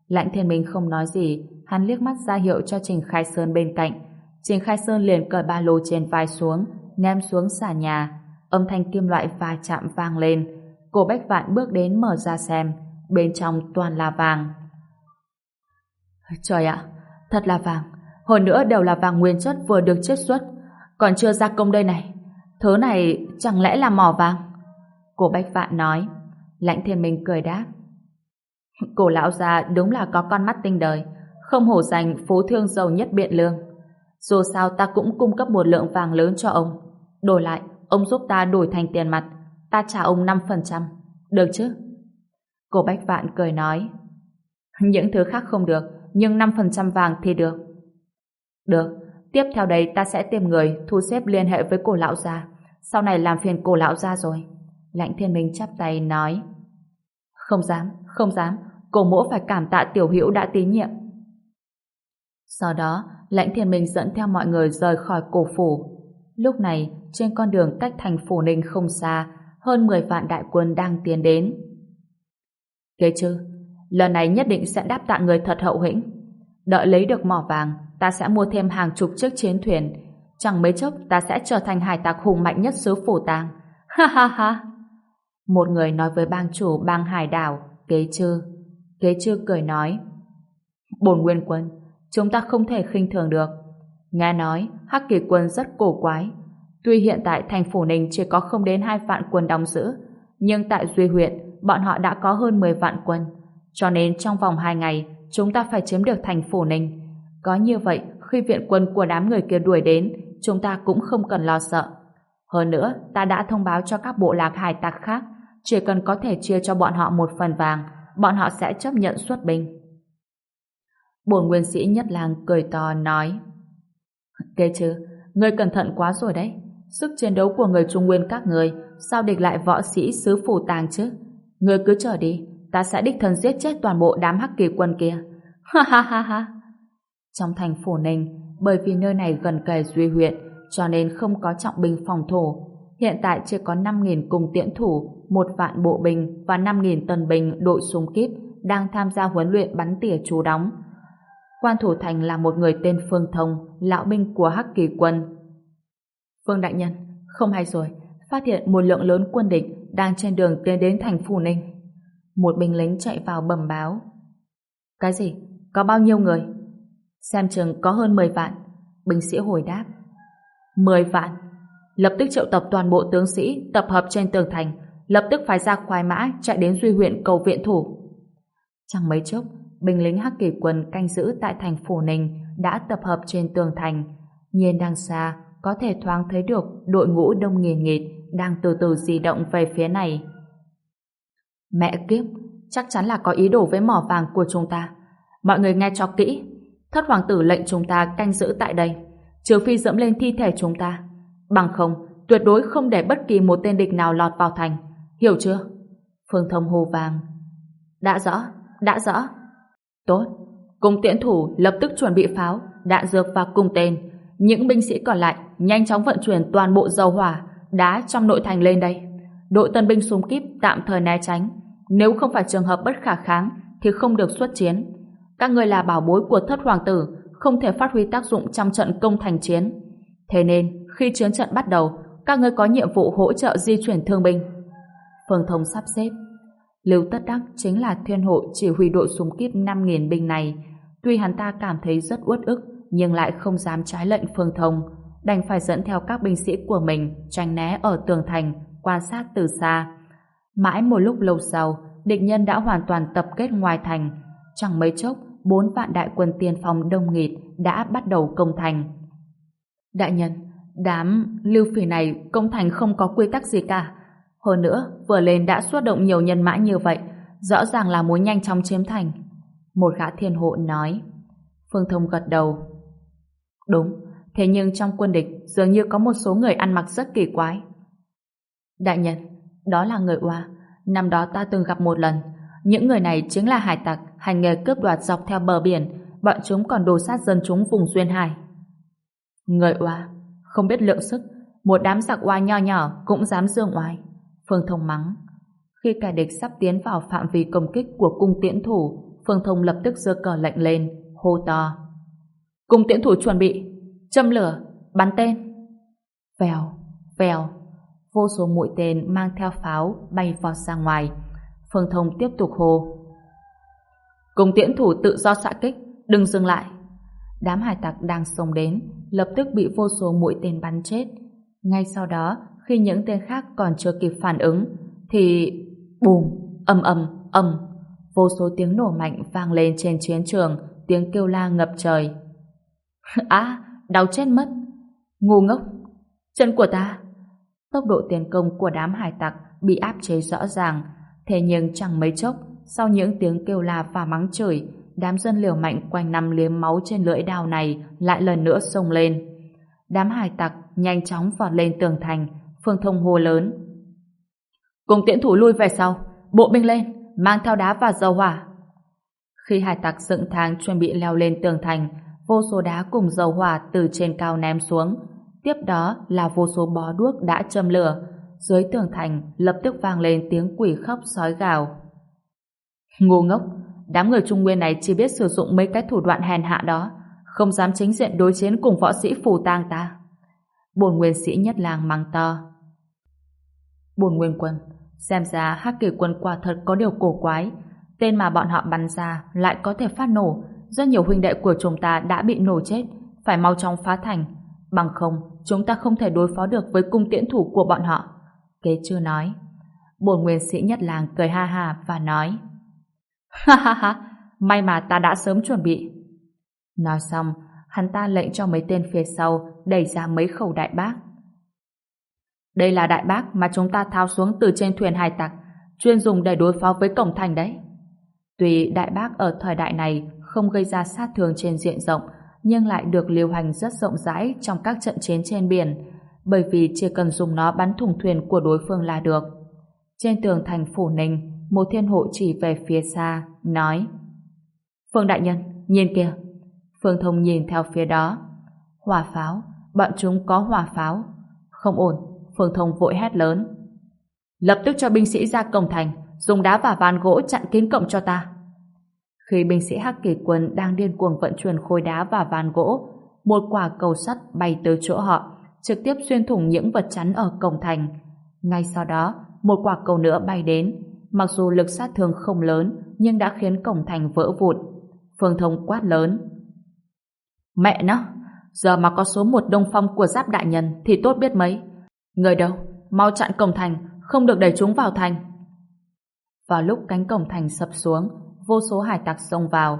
S1: Lãnh Thiên Minh không nói gì, hắn liếc mắt ra hiệu cho Trình Khai Sơn bên cạnh. Trình Khai Sơn liền cởi ba lô trên vai xuống, ném xuống xà nhà. Âm thanh kim loại va chạm vang lên. Cô Bách Vạn bước đến mở ra xem, bên trong toàn là vàng. Trời ạ, thật là vàng. Hồi nữa đều là vàng nguyên chất vừa được chiết xuất, còn chưa ra công đây này. Thứ này chẳng lẽ là mỏ vàng? Cô Bách Vạn nói. Lãnh thiên minh cười đáp. Cổ lão già đúng là có con mắt tinh đời, không hổ danh phú thương giàu nhất biện lương. Dù sao ta cũng cung cấp một lượng vàng lớn cho ông. Đổi lại, ông giúp ta đổi thành tiền mặt, ta trả ông 5%. Được chứ? Cô Bách Vạn cười nói. Những thứ khác không được, nhưng 5% vàng thì được. Được, tiếp theo đây ta sẽ tìm người thu xếp liên hệ với cổ lão gia. Sau này làm phiền cổ lão gia rồi. Lãnh thiên minh chắp tay nói. Không dám, không dám, cổ mỗ phải cảm tạ tiểu hữu đã tín nhiệm. Sau đó, lãnh thiên minh dẫn theo mọi người rời khỏi cổ phủ. Lúc này, trên con đường cách thành phủ ninh không xa, hơn 10 vạn đại quân đang tiến đến. Kế chứ, lần này nhất định sẽ đáp tạ người thật hậu hĩnh. Đợi lấy được mỏ vàng, ta sẽ mua thêm hàng chục chiếc chiến thuyền. Chẳng mấy chốc ta sẽ trở thành hải tặc hùng mạnh nhất xứ phủ tàng. Ha ha ha! Một người nói với bang chủ bang hải đảo, kế chư. Kế chư cười nói, Bồn nguyên quân, chúng ta không thể khinh thường được. Nghe nói, Hắc Kỳ quân rất cổ quái. Tuy hiện tại thành phủ Ninh chỉ có không đến hai vạn quân đóng giữ, nhưng tại Duy huyện, bọn họ đã có hơn 10 vạn quân. Cho nên trong vòng 2 ngày, chúng ta phải chiếm được thành phủ Ninh. Có như vậy, khi viện quân của đám người kia đuổi đến, chúng ta cũng không cần lo sợ. Hơn nữa, ta đã thông báo cho các bộ lạc hải tặc khác, chỉ cần có thể chia cho bọn họ một phần vàng, bọn họ sẽ chấp nhận xuất binh. Bổn nguyên sĩ nhất làng cười to nói Kê chứ, ngươi cẩn thận quá rồi đấy. Sức chiến đấu của người Trung Nguyên các người sao địch lại võ sĩ sứ phủ tàng chứ? Ngươi cứ chờ đi, ta sẽ đích thân giết chết toàn bộ đám hắc kỳ quân kia. Ha ha ha ha. Trong thành phủ Ninh, bởi vì nơi này gần kề Duy huyện, cho nên không có trọng binh phòng thủ. Hiện tại chỉ có 5.000 cùng tiễn thủ, một vạn bộ binh và 5.000 tân binh đội súng kíp đang tham gia huấn luyện bắn tỉa chú đóng. Quan thủ thành là một người tên Phương Thông, lão binh của Hắc Kỳ quân. Phương Đại Nhân, không hay rồi, phát hiện một lượng lớn quân địch đang trên đường tiến đến thành phủ Ninh. Một binh lính chạy vào bẩm báo. Cái gì? Có bao nhiêu người? Xem chừng có hơn 10 vạn. Binh sĩ hồi đáp. 10 vạn. Lập tức triệu tập toàn bộ tướng sĩ tập hợp trên tường thành, lập tức phái ra khoái mã chạy đến duy huyện cầu viện thủ. Chẳng mấy chốc, binh lính Hắc Kỳ quân canh giữ tại thành phủ Ninh đã tập hợp trên tường thành. Nhiên đang xa, có thể thoáng thấy được đội ngũ đông nghìn nghịt đang từ từ di động về phía này. Mẹ kiếp, chắc chắn là có ý đồ với mỏ vàng của chúng ta. Mọi người nghe cho kỹ. Thất hoàng tử lệnh chúng ta canh giữ tại đây, trừ phi dẫm lên thi thể chúng ta. Bằng không, tuyệt đối không để bất kỳ một tên địch nào lọt vào thành. Hiểu chưa? Phương Thông hô vàng. Đã rõ, đã rõ. Tốt. Cung tiễn thủ lập tức chuẩn bị pháo, đạn dược và cung tên. Những binh sĩ còn lại nhanh chóng vận chuyển toàn bộ dầu hỏa, đá trong nội thành lên đây. Đội tân binh xung kíp tạm thời né tránh. Nếu không phải trường hợp bất khả kháng thì không được xuất chiến. Các người là bảo bối của thất hoàng tử, không thể phát huy tác dụng trong trận công thành chiến. Thế nên, khi chiến trận bắt đầu, các ngươi có nhiệm vụ hỗ trợ di chuyển thương binh. Phương Thông sắp xếp. Lưu Tất Đắc chính là thiên hộ chỉ huy đội súng kíp 5.000 binh này. Tuy hắn ta cảm thấy rất uất ức, nhưng lại không dám trái lệnh Phương Thông, đành phải dẫn theo các binh sĩ của mình tránh né ở tường thành, quan sát từ xa. Mãi một lúc lâu sau, địch nhân đã hoàn toàn tập kết ngoài thành. Chẳng mấy chốc, bốn vạn đại quân tiên phong đông nghịt đã bắt đầu công thành. Đại nhân, đám lưu phỉ này công thành không có quy tắc gì cả. Hơn nữa, vừa lên đã xuất động nhiều nhân mã như vậy, rõ ràng là muốn nhanh chóng chiếm thành. Một gã thiên hộ nói. Phương Thông gật đầu. Đúng, thế nhưng trong quân địch dường như có một số người ăn mặc rất kỳ quái. Đại nhân, đó là người Oa. Năm đó ta từng gặp một lần. Những người này chính là hải tặc, hành nghề cướp đoạt dọc theo bờ biển. Bọn chúng còn đồ sát dân chúng vùng Duyên Hải. Người Oa, không biết lượng sức, một đám giặc Oa nho nhỏ cũng dám dương oai. Phương Thông mắng. Khi kẻ địch sắp tiến vào phạm vi công kích của cung tiễn thủ, Phương Thông lập tức giơ cờ lệnh lên, hô to. Cung tiễn thủ chuẩn bị, châm lửa, bắn tên. Vèo, vèo, vô số mũi tên mang theo pháo bay vọt ra ngoài. Phương Thông tiếp tục hô. cùng tiễn thủ tự do xạ kích, đừng dừng lại. Đám hải tặc đang xông đến, lập tức bị vô số mũi tên bắn chết. Ngay sau đó, khi những tên khác còn chưa kịp phản ứng, thì bùm, ầm ầm, ầm, vô số tiếng nổ mạnh vang lên trên chiến trường, tiếng kêu la ngập trời. À, đau chết mất. Ngu ngốc. Chân của ta. Tốc độ tiến công của đám hải tặc bị áp chế rõ ràng, thế nhưng chẳng mấy chốc, sau những tiếng kêu la và mắng chửi, đám dân liều mạnh quanh năm liếm máu trên lưỡi đao này lại lần nữa xông lên. Đám hải tặc nhanh chóng vọt lên tường thành, Phương Thông hô lớn. Cùng tiễn thủ lui về sau, bộ binh lên, mang theo đá và dầu hỏa. Khi hải tặc dựng thang chuẩn bị leo lên tường thành, vô số đá cùng dầu hỏa từ trên cao ném xuống. Tiếp đó là vô số bó đuốc đã châm lửa. Dưới tường thành lập tức vang lên tiếng quỷ khóc sói gào. Ngu ngốc, đám người Trung Nguyên này chỉ biết sử dụng mấy cái thủ đoạn hèn hạ đó, không dám chính diện đối chiến cùng võ sĩ phù tang ta. Bồn nguyên sĩ nhất làng mang to. Bồn nguyên quân, xem ra hắc kỳ quân quả thật có điều cổ quái. Tên mà bọn họ bắn ra lại có thể phát nổ. Rất nhiều huynh đệ của chúng ta đã bị nổ chết, phải mau chóng phá thành. Bằng không, chúng ta không thể đối phó được với cung tiễn thủ của bọn họ. Kế chưa nói. Bồn nguyên sĩ nhất làng cười ha ha và nói Ha ha ha, may mà ta đã sớm chuẩn bị. Nói xong, hắn ta lệnh cho mấy tên phía sau đẩy ra mấy khẩu đại bác. Đây là đại bác mà chúng ta tháo xuống từ trên thuyền hải tặc, chuyên dùng để đối phó với cổng thành đấy. Tuy đại bác ở thời đại này không gây ra sát thương trên diện rộng, nhưng lại được lưu hành rất rộng rãi trong các trận chiến trên biển, bởi vì chỉ cần dùng nó bắn thủng thuyền của đối phương là được. Trên tường thành phủ ninh, một thiên hộ chỉ về phía xa, nói Phương Đại Nhân, nhìn kìa. Phương Thông nhìn theo phía đó. Hỏa pháo, bọn chúng có hỏa pháo. Không ổn, Phương Thông vội hét lớn. Lập tức cho binh sĩ ra cổng thành, dùng đá và ván gỗ chặn kín cổng cho ta. Khi binh sĩ Hắc Kỳ quân đang điên cuồng vận chuyển khối đá và ván gỗ, một quả cầu sắt bay tới chỗ họ, trực tiếp xuyên thủng những vật chắn ở cổng thành. Ngay sau đó, một quả cầu nữa bay đến, mặc dù lực sát thương không lớn, nhưng đã khiến cổng thành vỡ vụn. Phương Thông quát lớn. Mẹ nó, giờ mà có số một đông phong của giáp đại nhân thì tốt biết mấy. Người đâu, mau chặn cổng thành, không được đẩy chúng vào thành. Vào lúc cánh cổng thành sập xuống, vô số hải tặc xông vào,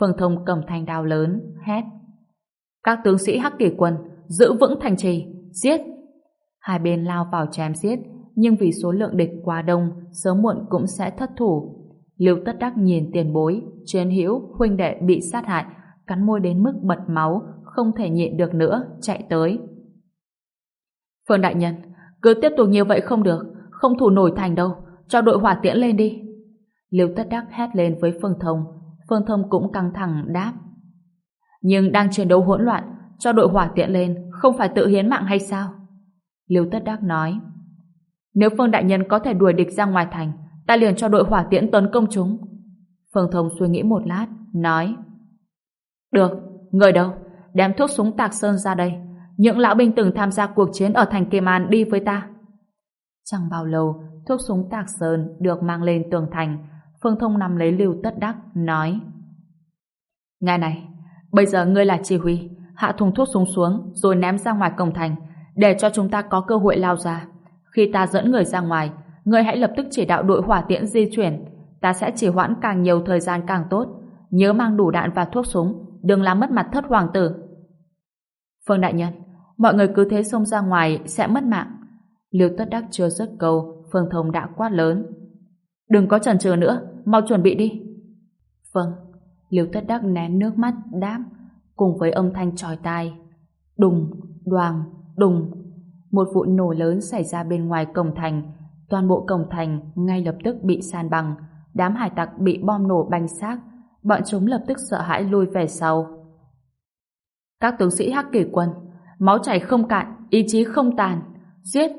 S1: Phương Thông cầm thanh đao lớn, hét. Các tướng sĩ Hắc kỷ quân, giữ vững thành trì, giết! Hai bên lao vào chém giết, nhưng vì số lượng địch quá đông, sớm muộn cũng sẽ thất thủ. Lưu Tất Đắc nhìn tiền bối, chiến hữu, huynh đệ bị sát hại, cắn môi đến mức bật máu, không thể nhịn được nữa, chạy tới. Phương Đại Nhân, cứ tiếp tục như vậy không được, không thủ nổi thành đâu, cho đội hỏa tiễn lên đi. lưu Tất Đắc hét lên với Phương Thông, Phương Thông cũng căng thẳng đáp. Nhưng đang chiến đấu hỗn loạn, cho đội hỏa tiện lên, không phải tự hiến mạng hay sao? Liêu Tất Đắc nói, nếu Phương Đại Nhân có thể đuổi địch ra ngoài thành, ta liền cho đội hỏa tiễn tấn công chúng. Phương Thông suy nghĩ một lát, nói, được, người đâu? Đem thuốc súng tạc sơn ra đây. Những lão binh từng tham gia cuộc chiến ở thành Kim An đi với ta. Chẳng bao lâu, thuốc súng tạc sơn được mang lên tường thành. Phương Thông nằm lấy lưu tất đắc, nói Ngài này, bây giờ ngươi là chỉ huy, hạ thùng thuốc súng xuống rồi ném ra ngoài cổng thành để cho chúng ta có cơ hội lao ra. Khi ta dẫn người ra ngoài, người hãy lập tức chỉ đạo đội hỏa tiễn di chuyển. Ta sẽ chỉ hoãn càng nhiều thời gian càng tốt. Nhớ mang đủ đạn và thuốc súng, đừng làm mất mặt thất hoàng tử. Phương Đại Nhân, mọi người cứ thế xông ra ngoài sẽ mất mạng. Liêu Tất Đắc chưa dứt câu, Phương Thông đã quát lớn. Đừng có chần chừ nữa, mau chuẩn bị đi. Vâng, Liêu Tất Đắc nén nước mắt đáp, cùng với âm thanh tròi tai. Đùng, đoàng, đùng. Một vụ nổ lớn xảy ra bên ngoài cổng thành. Toàn bộ cổng thành ngay lập tức bị san bằng. Đám hải tặc bị bom nổ banh xác. Bọn chúng lập tức sợ hãi lui về sau. Các tướng sĩ hắc kỷ quân, máu chảy không cạn, ý chí không tàn. Giết!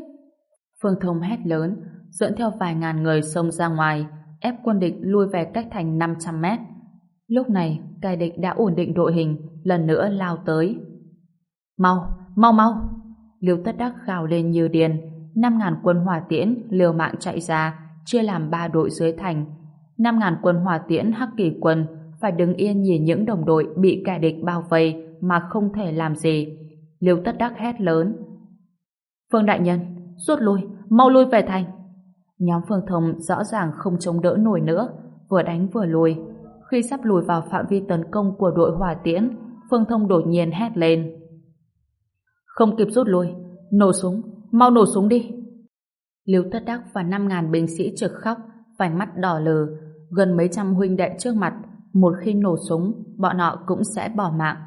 S1: Phương Thông hét lớn, dẫn theo vài ngàn người xông ra ngoài, ép quân địch lui về cách thành 500 mét. Lúc này, cai địch đã ổn định đội hình, lần nữa lao tới. Mau, mau mau! Liêu tất đắc gào lên như điên, 5.000 quân hỏa tiễn liều mạng chạy ra, chia làm ba đội dưới thành. 5.000 quân hỏa tiễn hắc kỳ quân phải đứng yên nhìn những đồng đội bị kẻ địch bao vây mà không thể làm gì. Liêu tất đắc hét lớn. Phương Đại Nhân, rút lui, mau lui về thành. Nhóm Phương Thông rõ ràng không chống đỡ nổi nữa, vừa đánh vừa lùi. Khi sắp lùi vào phạm vi tấn công của đội hỏa tiễn, Phương Thông đột nhiên hét lên. Không kịp rút lui, nổ súng, mau nổ súng đi. Liêu Tất Đắc và 5.000 binh sĩ trực khóc, vành mắt đỏ lờ, gần mấy trăm huynh đệ trước mặt, một khi nổ súng, bọn họ cũng sẽ bỏ mạng.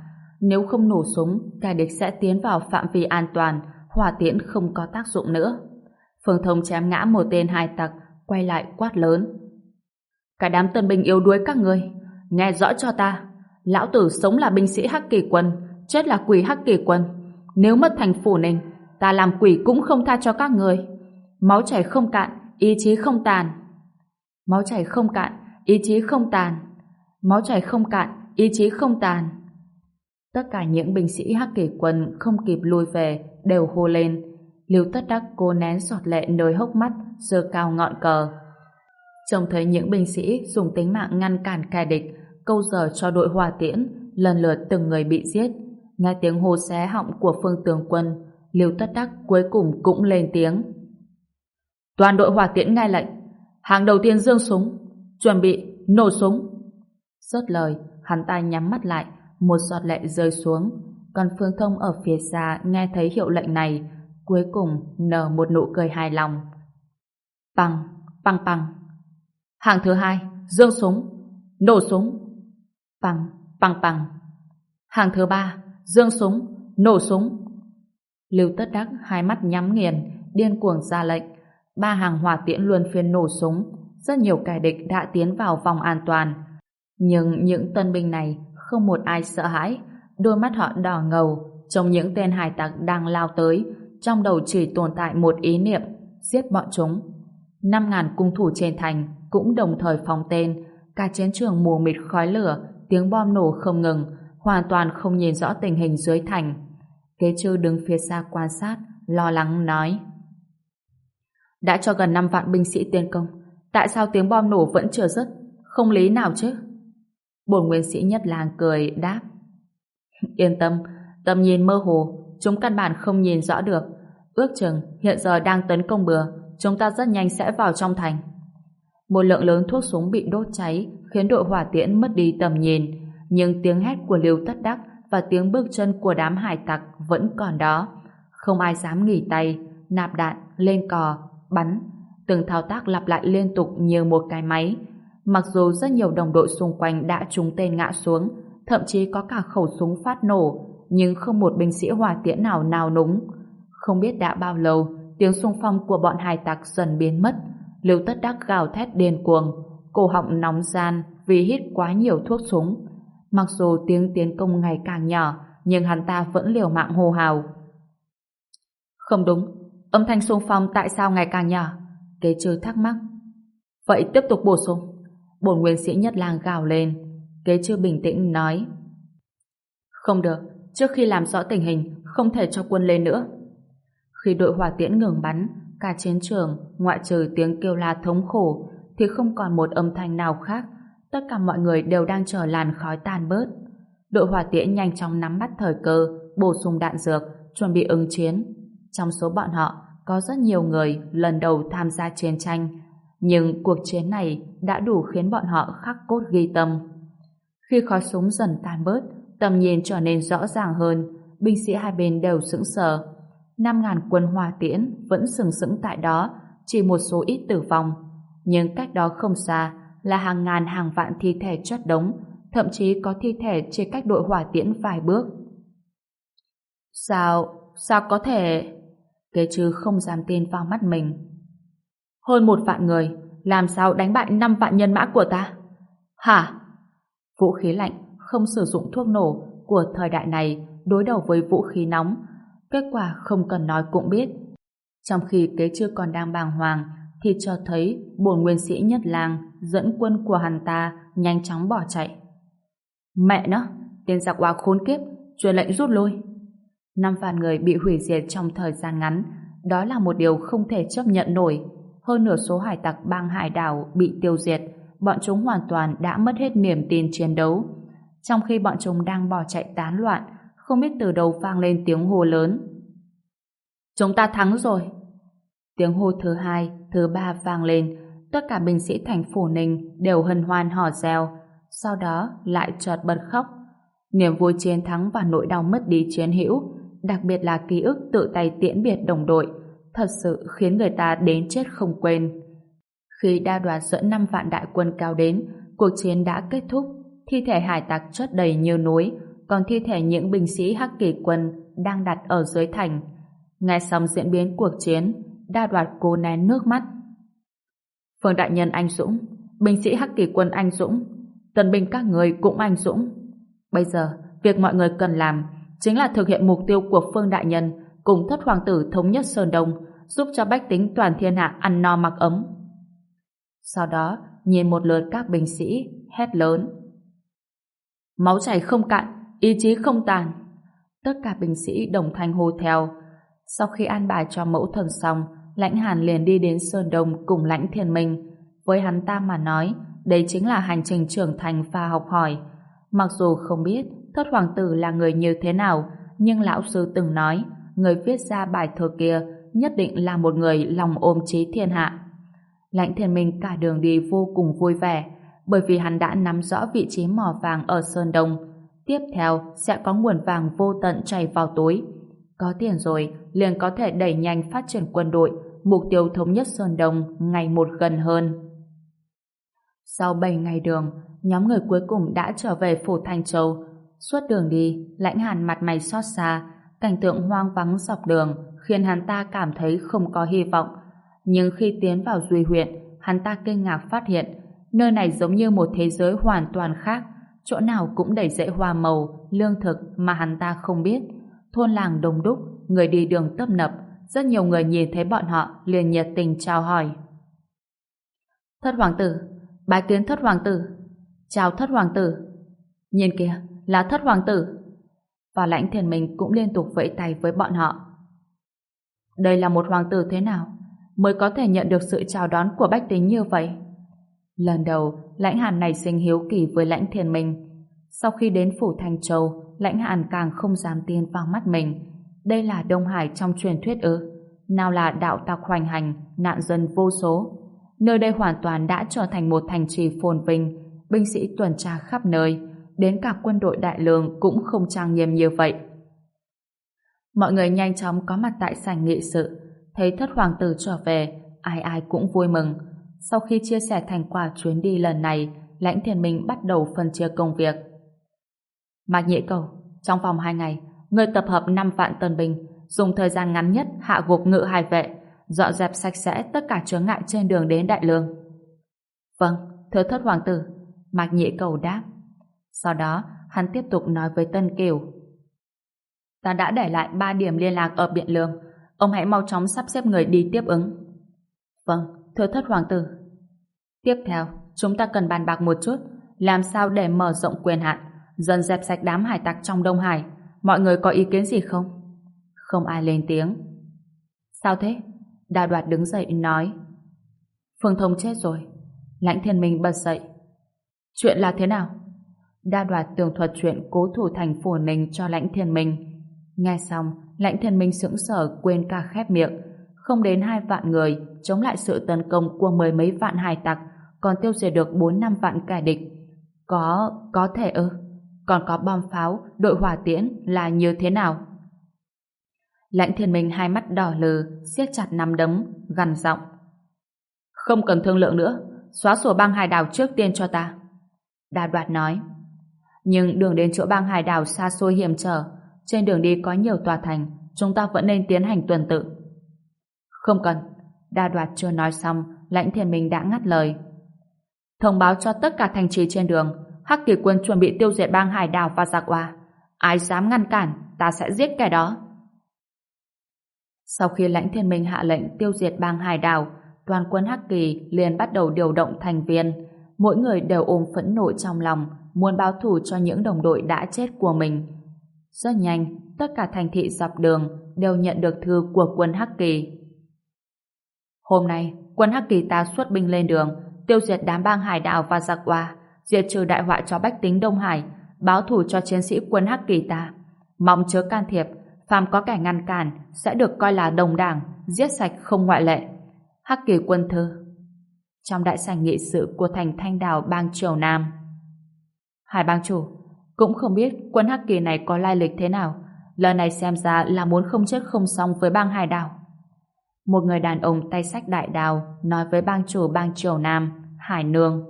S1: Nếu không nổ súng, kẻ địch sẽ tiến vào phạm vi an toàn, hỏa tiễn không có tác dụng nữa. Phương Thông chém ngã một tên hai tặc, quay lại quát lớn. Cả đám tân binh yếu đuối các ngươi, nghe rõ cho ta. Lão tử sống là binh sĩ Hắc Kỳ Quân, chết là quỷ Hắc Kỳ Quân. Nếu mất thành phủ ninh, ta làm quỷ cũng không tha cho các người. Máu chảy không cạn, ý chí không tàn. Máu chảy không cạn, ý chí không tàn. Máu chảy không cạn, ý chí không tàn. Tất cả những binh sĩ Hắc Kỳ Quân không kịp lùi về đều hô lên. Liêu Tất Đắc cố nén giọt lệ nơi hốc mắt, giơ cao ngọn cờ. Trông thấy những binh sĩ dùng tính mạng ngăn cản kẻ địch, câu giờ cho đội hỏa tiễn, lần lượt từng người bị giết. Nghe tiếng hô xé họng của phương tường quân, Liêu Tất Đắc cuối cùng cũng lên tiếng. Toàn đội hỏa tiễn nghe lệnh, hàng đầu tiên dương súng, chuẩn bị, nổ súng. Rớt lời, hắn ta nhắm mắt lại, một giọt lệ rơi xuống, còn Phương Thông ở phía xa nghe thấy hiệu lệnh này, cuối cùng nở một nụ cười hài lòng. Bằng, bằng bằng. Hàng thứ hai, dương súng, nổ súng. Bằng, bằng bằng. Hàng thứ ba, dương súng, nổ súng. Lưu Tất Đắc hai mắt nhắm nghiền, điên cuồng ra lệnh. Ba hàng hỏa tiễn luân phiên nổ súng. Rất nhiều kẻ địch đã tiến vào vòng an toàn. Nhưng những tân binh này không một ai sợ hãi. Đôi mắt họ đỏ ngầu, trông những tên hải tặc đang lao tới. Trong đầu chỉ tồn tại một ý niệm, giết bọn chúng. Năm ngàn cung thủ trên thành cũng đồng thời phóng tên. Cả chiến trường mù mịt khói lửa, tiếng bom nổ không ngừng, hoàn toàn không nhìn rõ tình hình dưới thành. Kế chư đứng phía xa quan sát, lo lắng nói. Đã cho gần 5 vạn binh sĩ tiến công, tại sao tiếng bom nổ vẫn chưa dứt? Không lý nào chứ? Bổn nguyên sĩ nhất làng cười đáp. Yên tâm, tầm nhìn mơ hồ, chúng căn bản không nhìn rõ được. Ước chừng hiện giờ đang tấn công bừa, chúng ta rất nhanh sẽ vào trong thành. Một lượng lớn thuốc súng bị đốt cháy, khiến đội hỏa tiễn mất đi tầm nhìn, nhưng tiếng hét của Liêu Tất Đắc và tiếng bước chân của đám hải tặc vẫn còn đó. Không ai dám nghỉ tay, nạp đạn, lên cò, bắn. Từng thao tác lặp lại liên tục như một cái máy. Mặc dù rất nhiều đồng đội xung quanh đã trúng tên ngã xuống, thậm chí có cả khẩu súng phát nổ, nhưng không một binh sĩ hỏa tiễn nào nào núng. Không biết đã bao lâu, tiếng xung phong của bọn hải tặc dần biến mất. Lưu Tất Đắc gào thét điên cuồng, cổ họng nóng gian vì hít quá nhiều thuốc súng. Mặc dù tiếng tiến công ngày càng nhỏ, nhưng hắn ta vẫn liều mạng hô hào. Không đúng, âm thanh xung phong tại sao ngày càng nhỏ? Kế trừ thắc mắc. Vậy tiếp tục bổ sung. Bổn nguyên sĩ nhất lang gào lên. Kế trừ bình tĩnh nói. Không được, trước khi làm rõ tình hình, không thể cho quân lên nữa. Khi đội hỏa tiễn ngừng bắn, cả chiến trường, ngoại trừ tiếng kêu la thống khổ, thì không còn một âm thanh nào khác tất cả mọi người đều đang chờ làn khói tan bớt. Đội hỏa tiễn nhanh chóng nắm bắt thời cơ, bổ sung đạn dược, chuẩn bị ứng chiến. Trong số bọn họ, có rất nhiều người lần đầu tham gia chiến tranh, nhưng cuộc chiến này đã đủ khiến bọn họ khắc cốt ghi tâm. Khi khói súng dần tan bớt, tầm nhìn trở nên rõ ràng hơn, binh sĩ hai bên đều sững sờ. Năm ngàn quân hỏa tiễn vẫn sừng sững tại đó, chỉ một số ít tử vong. Nhưng cách đó không xa là hàng ngàn hàng vạn thi thể chất đống, thậm chí có thi thể chỉ cách đội hỏa tiễn vài bước. Sao, sao có thể... Kế chứ không dám tin vào mắt mình. Hơn một vạn người, làm sao đánh bại năm vạn nhân mã của ta? Hả? Vũ khí lạnh không sử dụng thuốc nổ của thời đại này đối đầu với vũ khí nóng. Kết quả không cần nói cũng biết. Trong khi kế chưa còn đang bàng hoàng thì cho thấy bổn nguyên sĩ nhất Làng dẫn quân của hắn ta nhanh chóng bỏ chạy. Mẹ nó, tên giặc oa khốn kiếp, truyền lệnh rút lui. Năm vạn người bị hủy diệt trong thời gian ngắn, đó là một điều không thể chấp nhận nổi. Hơn nửa số hải tặc bang hải đảo bị tiêu diệt, bọn chúng hoàn toàn đã mất hết niềm tin chiến đấu. Trong khi bọn chúng đang bỏ chạy tán loạn, không biết từ đâu vang lên tiếng hô lớn. Chúng ta thắng rồi. Tiếng hô thứ hai, thứ ba vang lên, tất cả binh sĩ thành phủ Ninh đều hân hoan hò reo, sau đó lại chợt bật khóc. Niềm vui chiến thắng và nỗi đau mất đi chiến hữu, đặc biệt là ký ức tự tay tiễn biệt đồng đội, thật sự khiến người ta đến chết không quên. Khi đa đoàn dẫn năm vạn đại quân cao đến, cuộc chiến đã kết thúc, thi thể hải tặc chất đầy như núi, còn thi thể những binh sĩ hắc kỳ quân đang đặt ở dưới thành. Nghe xong diễn biến cuộc chiến, đa đoạt cố nén nước mắt. Phương đại nhân anh Dũng, binh sĩ hắc kỳ quân anh Dũng, tân binh các người cũng anh Dũng. Bây giờ, việc mọi người cần làm chính là thực hiện mục tiêu của Phương đại nhân cùng thất hoàng tử thống nhất Sơn Đông, giúp cho bách tính toàn thiên hạ ăn no mặc ấm. Sau đó, nhìn một lượt các binh sĩ, hét lớn. Máu chảy không cạn, ý chí không tàn. Tất cả binh sĩ đồng thanh hô theo. Sau khi an bài cho mẫu thần xong, lãnh hàn liền đi đến Sơn Đông cùng lãnh thiên minh. Với hắn ta mà nói, đây chính là hành trình trưởng thành và học hỏi. Mặc dù không biết thất hoàng tử là người như thế nào, nhưng lão sư từng nói, người viết ra bài thơ kia nhất định là một người lòng ôm trí thiên hạ. Lãnh thiên minh cả đường đi vô cùng vui vẻ, bởi vì hắn đã nắm rõ vị trí mỏ vàng ở Sơn Đông. Tiếp theo sẽ có nguồn vàng vô tận chảy vào túi. Có tiền rồi, liền có thể đẩy nhanh phát triển quân đội, mục tiêu thống nhất Sơn Đông ngày một gần hơn. Sau 7 ngày đường, nhóm người cuối cùng đã trở về phủ Thanh Châu. Suốt đường đi, lãnh hàn mặt mày xót xa, cảnh tượng hoang vắng dọc đường khiến hắn ta cảm thấy không có hy vọng. Nhưng khi tiến vào Duy huyện, hắn ta kinh ngạc phát hiện nơi này giống như một thế giới hoàn toàn khác, chỗ nào cũng đầy rẫy hoa màu, lương thực mà hắn ta không biết. Thôn làng đông đúc, người đi đường tấp nập, rất nhiều người nhìn thấy bọn họ liền nhiệt tình chào hỏi. Thất hoàng tử, bái kiến thất hoàng tử, chào thất hoàng tử. Nhìn kìa, là thất hoàng tử. Và lãnh thiền mình cũng liên tục vẫy tay với bọn họ. Đây là một hoàng tử thế nào? Mới có thể nhận được sự chào đón của bách tính như vậy? Lần đầu, lãnh hàn này sinh hiếu kỳ với lãnh thiên mình. Sau khi đến phủ Thanh Châu, lãnh hàn càng không dám tin vào mắt mình. Đây là Đông Hải trong truyền thuyết ư? Nào là đạo tặc hoành hành, nạn dân vô số. Nơi đây hoàn toàn đã trở thành một thành trì phồn vinh, binh sĩ tuần tra khắp nơi, đến cả quân đội đại lương cũng không trang nghiêm như vậy. Mọi người nhanh chóng có mặt tại sảnh nghị sự, thấy thất hoàng tử trở về, ai ai cũng vui mừng. Sau khi chia sẻ thành quả chuyến đi lần này, lãnh thiền minh bắt đầu phân chia công việc. Mạc Nhị Cầu, trong vòng 2 ngày, người tập hợp 5 vạn tân binh, dùng thời gian ngắn nhất hạ gục ngự hải vệ, dọn dẹp sạch sẽ tất cả chướng ngại trên đường đến Đại Lương. Vâng, thưa thất hoàng tử, Mạc Nhị Cầu đáp. Sau đó, hắn tiếp tục nói với Tân Kiều. Ta đã để lại 3 điểm liên lạc ở Biện Lương, ông hãy mau chóng sắp xếp người đi tiếp ứng. Vâng, thưa thất hoàng tử. Tiếp theo, chúng ta cần bàn bạc một chút, làm sao để mở rộng quyền hạn, dần dẹp sạch đám hải tặc trong Đông Hải. Mọi người có ý kiến gì không? Không ai lên tiếng. Sao thế? Đào đoạt đứng dậy nói. Phương Thông chết rồi. Lãnh thiên minh bật dậy. Chuyện là thế nào? Đa đoạt tường thuật chuyện cố thủ thành phủ ninh cho lãnh thiên minh. Nghe xong, lãnh thiên minh sững sờ quên cả khép miệng. Không đến hai vạn người chống lại sự tấn công của mười mấy vạn hải tặc còn tiêu diệt được bốn năm vạn kẻ địch. Có, có thể ư? Còn có bom pháo, đội hỏa tiễn là như thế nào? Lãnh thiên minh hai mắt đỏ lừ, siết chặt nắm đấm, gằn giọng. Không cần thương lượng nữa, xóa sổ băng hải đảo trước tiên cho ta. Đa đoạt nói. Nhưng đường đến chỗ băng hải đảo xa xôi hiểm trở, trên đường đi có nhiều tòa thành, chúng ta vẫn nên tiến hành tuần tự. Không cần. Đa đoạt chưa nói xong, lãnh thiên minh đã ngắt lời. Thông báo cho tất cả thành trì trên đường, Hắc kỳ quân chuẩn bị tiêu diệt bang hải đảo và giặc oa. Ai dám ngăn cản, ta sẽ giết kẻ đó. Sau khi lãnh thiên minh hạ lệnh tiêu diệt bang hải đảo, toàn quân Hắc kỳ liền bắt đầu điều động thành viên. Mỗi người đều ôm phẫn nộ trong lòng, muốn báo thù cho những đồng đội đã chết của mình. Rất nhanh, tất cả thành thị dọc đường đều nhận được thư của quân Hắc kỳ. Hôm nay, quân Hắc kỳ ta xuất binh lên đường, tiêu diệt đám bang hải đảo và giặc oa, diệt trừ đại họa cho bách tính Đông Hải, báo thù cho chiến sĩ quân Hắc kỳ ta. Mong chớ can thiệp, phàm có kẻ ngăn cản sẽ được coi là đồng đảng, giết sạch không ngoại lệ. Hắc kỳ quân thư Trong đại sảnh nghị sự của thành Thanh Đảo bang Triều Nam Hải bang chủ cũng không biết quân Hắc kỳ này có lai lịch thế nào lần này xem ra là muốn không chết không xong với bang Hải đảo. Một người đàn ông tay sách đại đào nói với bang chủ bang Triều Nam, Hải Nương.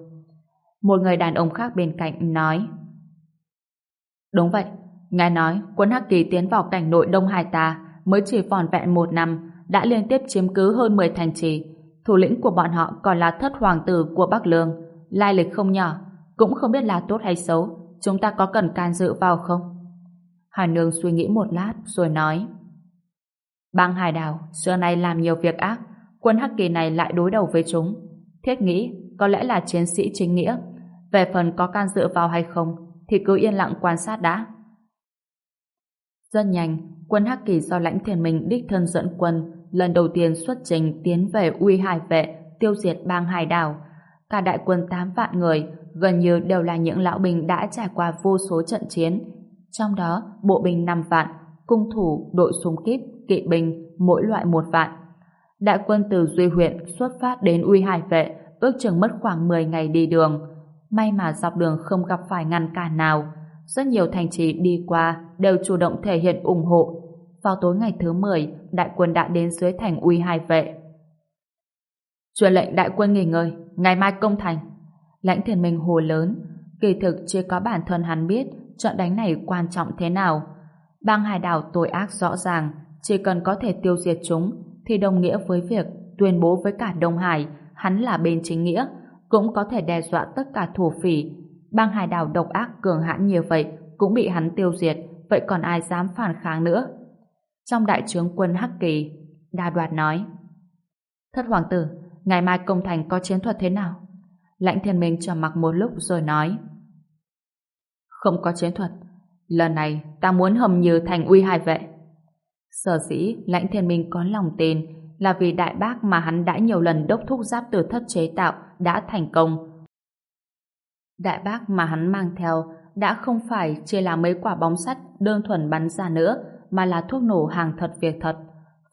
S1: Một người đàn ông khác bên cạnh nói Đúng vậy, nghe nói quân Hắc Kỳ tiến vào cảnh nội Đông Hải ta mới chỉ vòn vẹn một năm đã liên tiếp chiếm cứ hơn 10 thành trì. Thủ lĩnh của bọn họ còn là thất hoàng tử của Bắc Lương, lai lịch không nhỏ, cũng không biết là tốt hay xấu, chúng ta có cần can dự vào không? Hải Nương suy nghĩ một lát rồi nói Bang Hải Đảo xưa nay làm nhiều việc ác, quân Hắc Kỳ này lại đối đầu với chúng. Thiết nghĩ có lẽ là chiến sĩ chính nghĩa. Về phần có can dự vào hay không thì cứ yên lặng quan sát đã. Rất nhanh, quân Hắc Kỳ do lãnh thiền mình đích thân dẫn quân lần đầu tiên xuất trình tiến về uy hải vệ tiêu diệt bang hải đảo. Cả đại quân 8 vạn người gần như đều là những lão binh đã trải qua vô số trận chiến. Trong đó, bộ binh 5 vạn, cung thủ, đội súng kíp, kỵ binh, mỗi loại một vạn. Đại quân từ Duy huyện xuất phát đến uy hải vệ ước chừng mất khoảng 10 ngày đi đường. May mà dọc đường không gặp phải ngăn cản nào. Rất nhiều thành trì đi qua đều chủ động thể hiện ủng hộ. Vào tối ngày thứ 10, đại quân đã đến dưới thành uy hải vệ. Truyền lệnh đại quân nghỉ ngơi, ngày mai công thành. Lãnh thiền minh hồ lớn, kỳ thực chưa có bản thân hắn biết trận đánh này quan trọng thế nào. Bang hải đảo tội ác rõ ràng, chỉ cần có thể tiêu diệt chúng thì đồng nghĩa với việc tuyên bố với cả Đông Hải hắn là bên chính nghĩa, cũng có thể đe dọa tất cả thổ phỉ. Bang hải đảo độc ác cường hãn như vậy cũng bị hắn tiêu diệt, vậy còn ai dám phản kháng nữa? Trong đại trướng quân Hắc Kỳ, Đa Đoạt nói Thất hoàng tử, ngày mai công thành có chiến thuật thế nào? Lãnh thiên minh trầm mặc một lúc rồi nói Không có chiến thuật. Lần này ta muốn hầm như thành uy hai vệ. Sở dĩ lãnh thiên minh có lòng tin là vì đại bác mà hắn đã nhiều lần đốc thúc giáp từ thất chế tạo đã thành công. Đại bác mà hắn mang theo đã không phải chỉ là mấy quả bóng sắt đơn thuần bắn ra nữa, mà là thuốc nổ hàng thật việc thật.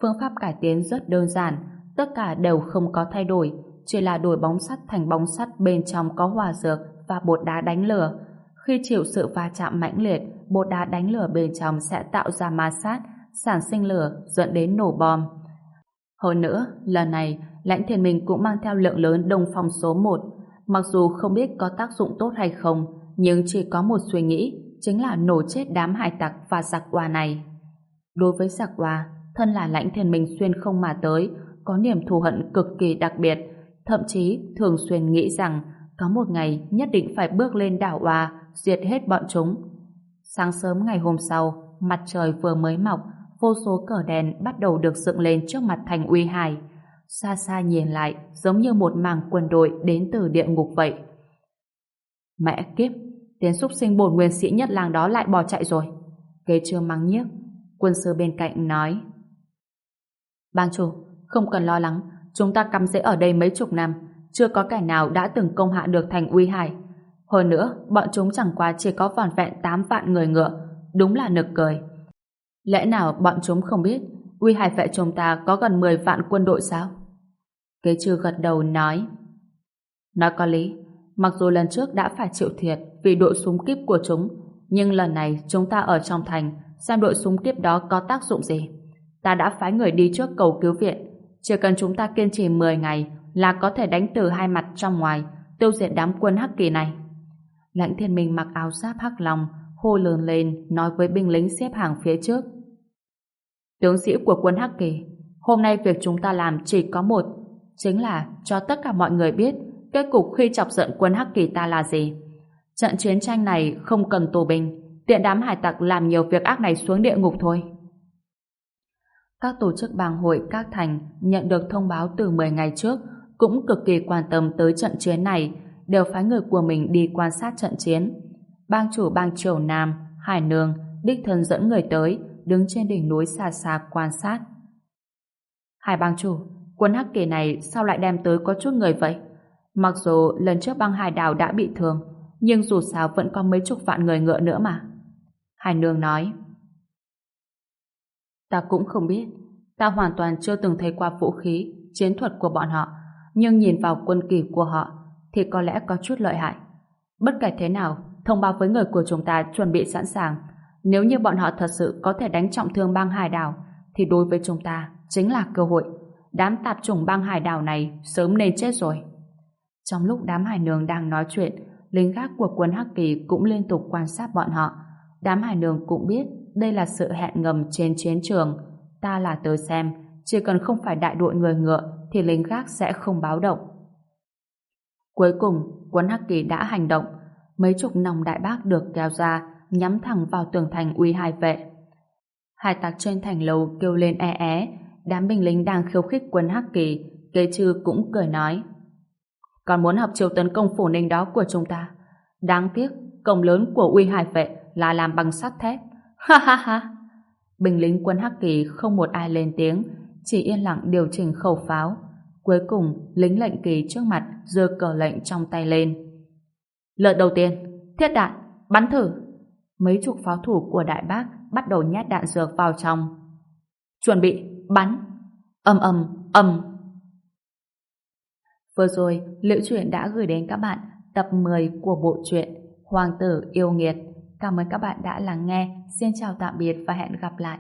S1: Phương pháp cải tiến rất đơn giản, tất cả đều không có thay đổi, chỉ là đổi bóng sắt thành bóng sắt bên trong có hòa dược và bột đá đánh lửa. Khi chịu sự va chạm mãnh liệt, bột đá đánh lửa bên trong sẽ tạo ra ma sát, sản sinh lửa dẫn đến nổ bom. Hơn nữa, lần này, lãnh thiên minh cũng mang theo lượng lớn đồng phòng số 1. Mặc dù không biết có tác dụng tốt hay không, nhưng chỉ có một suy nghĩ, chính là nổ chết đám hải tặc và giặc quà này. Đối với giặc quà, thân là lãnh thiên minh xuyên không mà tới, có niềm thù hận cực kỳ đặc biệt, thậm chí thường xuyên nghĩ rằng có một ngày nhất định phải bước lên đảo hòa diệt hết bọn chúng. Sáng sớm ngày hôm sau, mặt trời vừa mới mọc, vô số cờ đèn bắt đầu được dựng lên trước mặt thành uy hải. Xa xa nhìn lại, giống như một mảng quân đội đến từ địa ngục vậy. Mẹ kiếp, tiến súc sinh bổn nguyên sĩ nhất làng đó lại bỏ chạy rồi. Kế chưa mắng nhiếc, quân sư bên cạnh nói. Bang chủ, không cần lo lắng, chúng ta cắm rễ ở đây mấy chục năm, chưa có kẻ nào đã từng công hạ được thành uy hải. Hơn nữa, bọn chúng chẳng qua chỉ có vòn vẹn 8 vạn người ngựa, đúng là nực cười. Lẽ nào bọn chúng không biết Uy hải vệ chúng ta có gần 10 vạn quân đội sao? Kế trừ gật đầu nói Nói có lý Mặc dù lần trước đã phải chịu thiệt vì đội súng kíp của chúng nhưng lần này chúng ta ở trong thành xem đội súng kíp đó có tác dụng gì. Ta đã phái người đi trước cầu cứu viện chỉ cần chúng ta kiên trì 10 ngày là có thể đánh từ hai mặt trong ngoài, tiêu diệt đám quân Hắc Kỳ này. Lãnh thiên minh mặc áo giáp hắc long, hô lớn lên nói với binh lính xếp hàng phía trước. Tướng sĩ của quân Hắc Kỳ, hôm nay việc chúng ta làm chỉ có một, chính là cho tất cả mọi người biết kết cục khi chọc giận quân Hắc Kỳ ta là gì. Trận chiến tranh này không cần tù binh, tiện đám hải tặc làm nhiều việc ác này xuống địa ngục thôi. Các tổ chức bang hội các thành nhận được thông báo từ 10 ngày trước cũng cực kỳ quan tâm tới trận chiến này, đều phái người của mình đi quan sát trận chiến. Bang chủ bang Triều Nam, Hải Nương, đích thân dẫn người tới, đứng trên đỉnh núi xa xa quan sát. Hải bang chủ, quân hắc kỳ này sao lại đem tới có chút người vậy? Mặc dù lần trước băng hải đảo đã bị thương, nhưng dù sao vẫn có mấy chục vạn người ngựa nữa mà. Hải Nương nói. Ta cũng không biết. Ta hoàn toàn chưa từng thấy qua vũ khí, chiến thuật của bọn họ, nhưng nhìn vào quân kỳ của họ thì có lẽ có chút lợi hại. Bất kể thế nào, thông báo với người của chúng ta chuẩn bị sẵn sàng. Nếu như bọn họ thật sự có thể đánh trọng thương bang hải đảo, thì đối với chúng ta chính là cơ hội. Đám tạp chủng bang hải đảo này sớm nên chết rồi. Trong lúc đám hải nương đang nói chuyện, lính gác của quân Hắc Kỳ cũng liên tục quan sát bọn họ. Đám hải nương cũng biết đây là sự hẹn ngầm trên chiến trường. Ta là tới xem, chỉ cần không phải đại đội người ngựa thì lính gác sẽ không báo động. Cuối cùng, quân Hắc Kỳ đã hành động. Mấy chục nòng đại bác được kéo ra, nhắm thẳng vào tường thành uy hai vệ. Hai tặc trên thành lầu kêu lên e é, đám binh lính đang khiêu khích quân Hắc Kỳ, kế trư cũng cười nói. Còn muốn học chiều tấn công phủ ninh đó của chúng ta. Đáng tiếc, cổng lớn của uy hải vệ là làm bằng sắt thép. Ha ha ha! Binh lính quân Hắc Kỳ không một ai lên tiếng, chỉ yên lặng điều chỉnh khẩu pháo. Cuối cùng, lính lệnh kỳ trước mặt giơ cờ lệnh trong tay lên. Lượt đầu tiên, thiết đạn, bắn thử. Mấy chục pháo thủ của đại bác bắt đầu nhét đạn dược vào trong. Chuẩn bị, bắn. Âm âm, âm. Vừa rồi, Liễu Chuyện đã gửi đến các bạn tập 10 của bộ truyện Hoàng tử yêu nghiệt. Cảm ơn các bạn đã lắng nghe. Xin chào tạm biệt và hẹn gặp lại.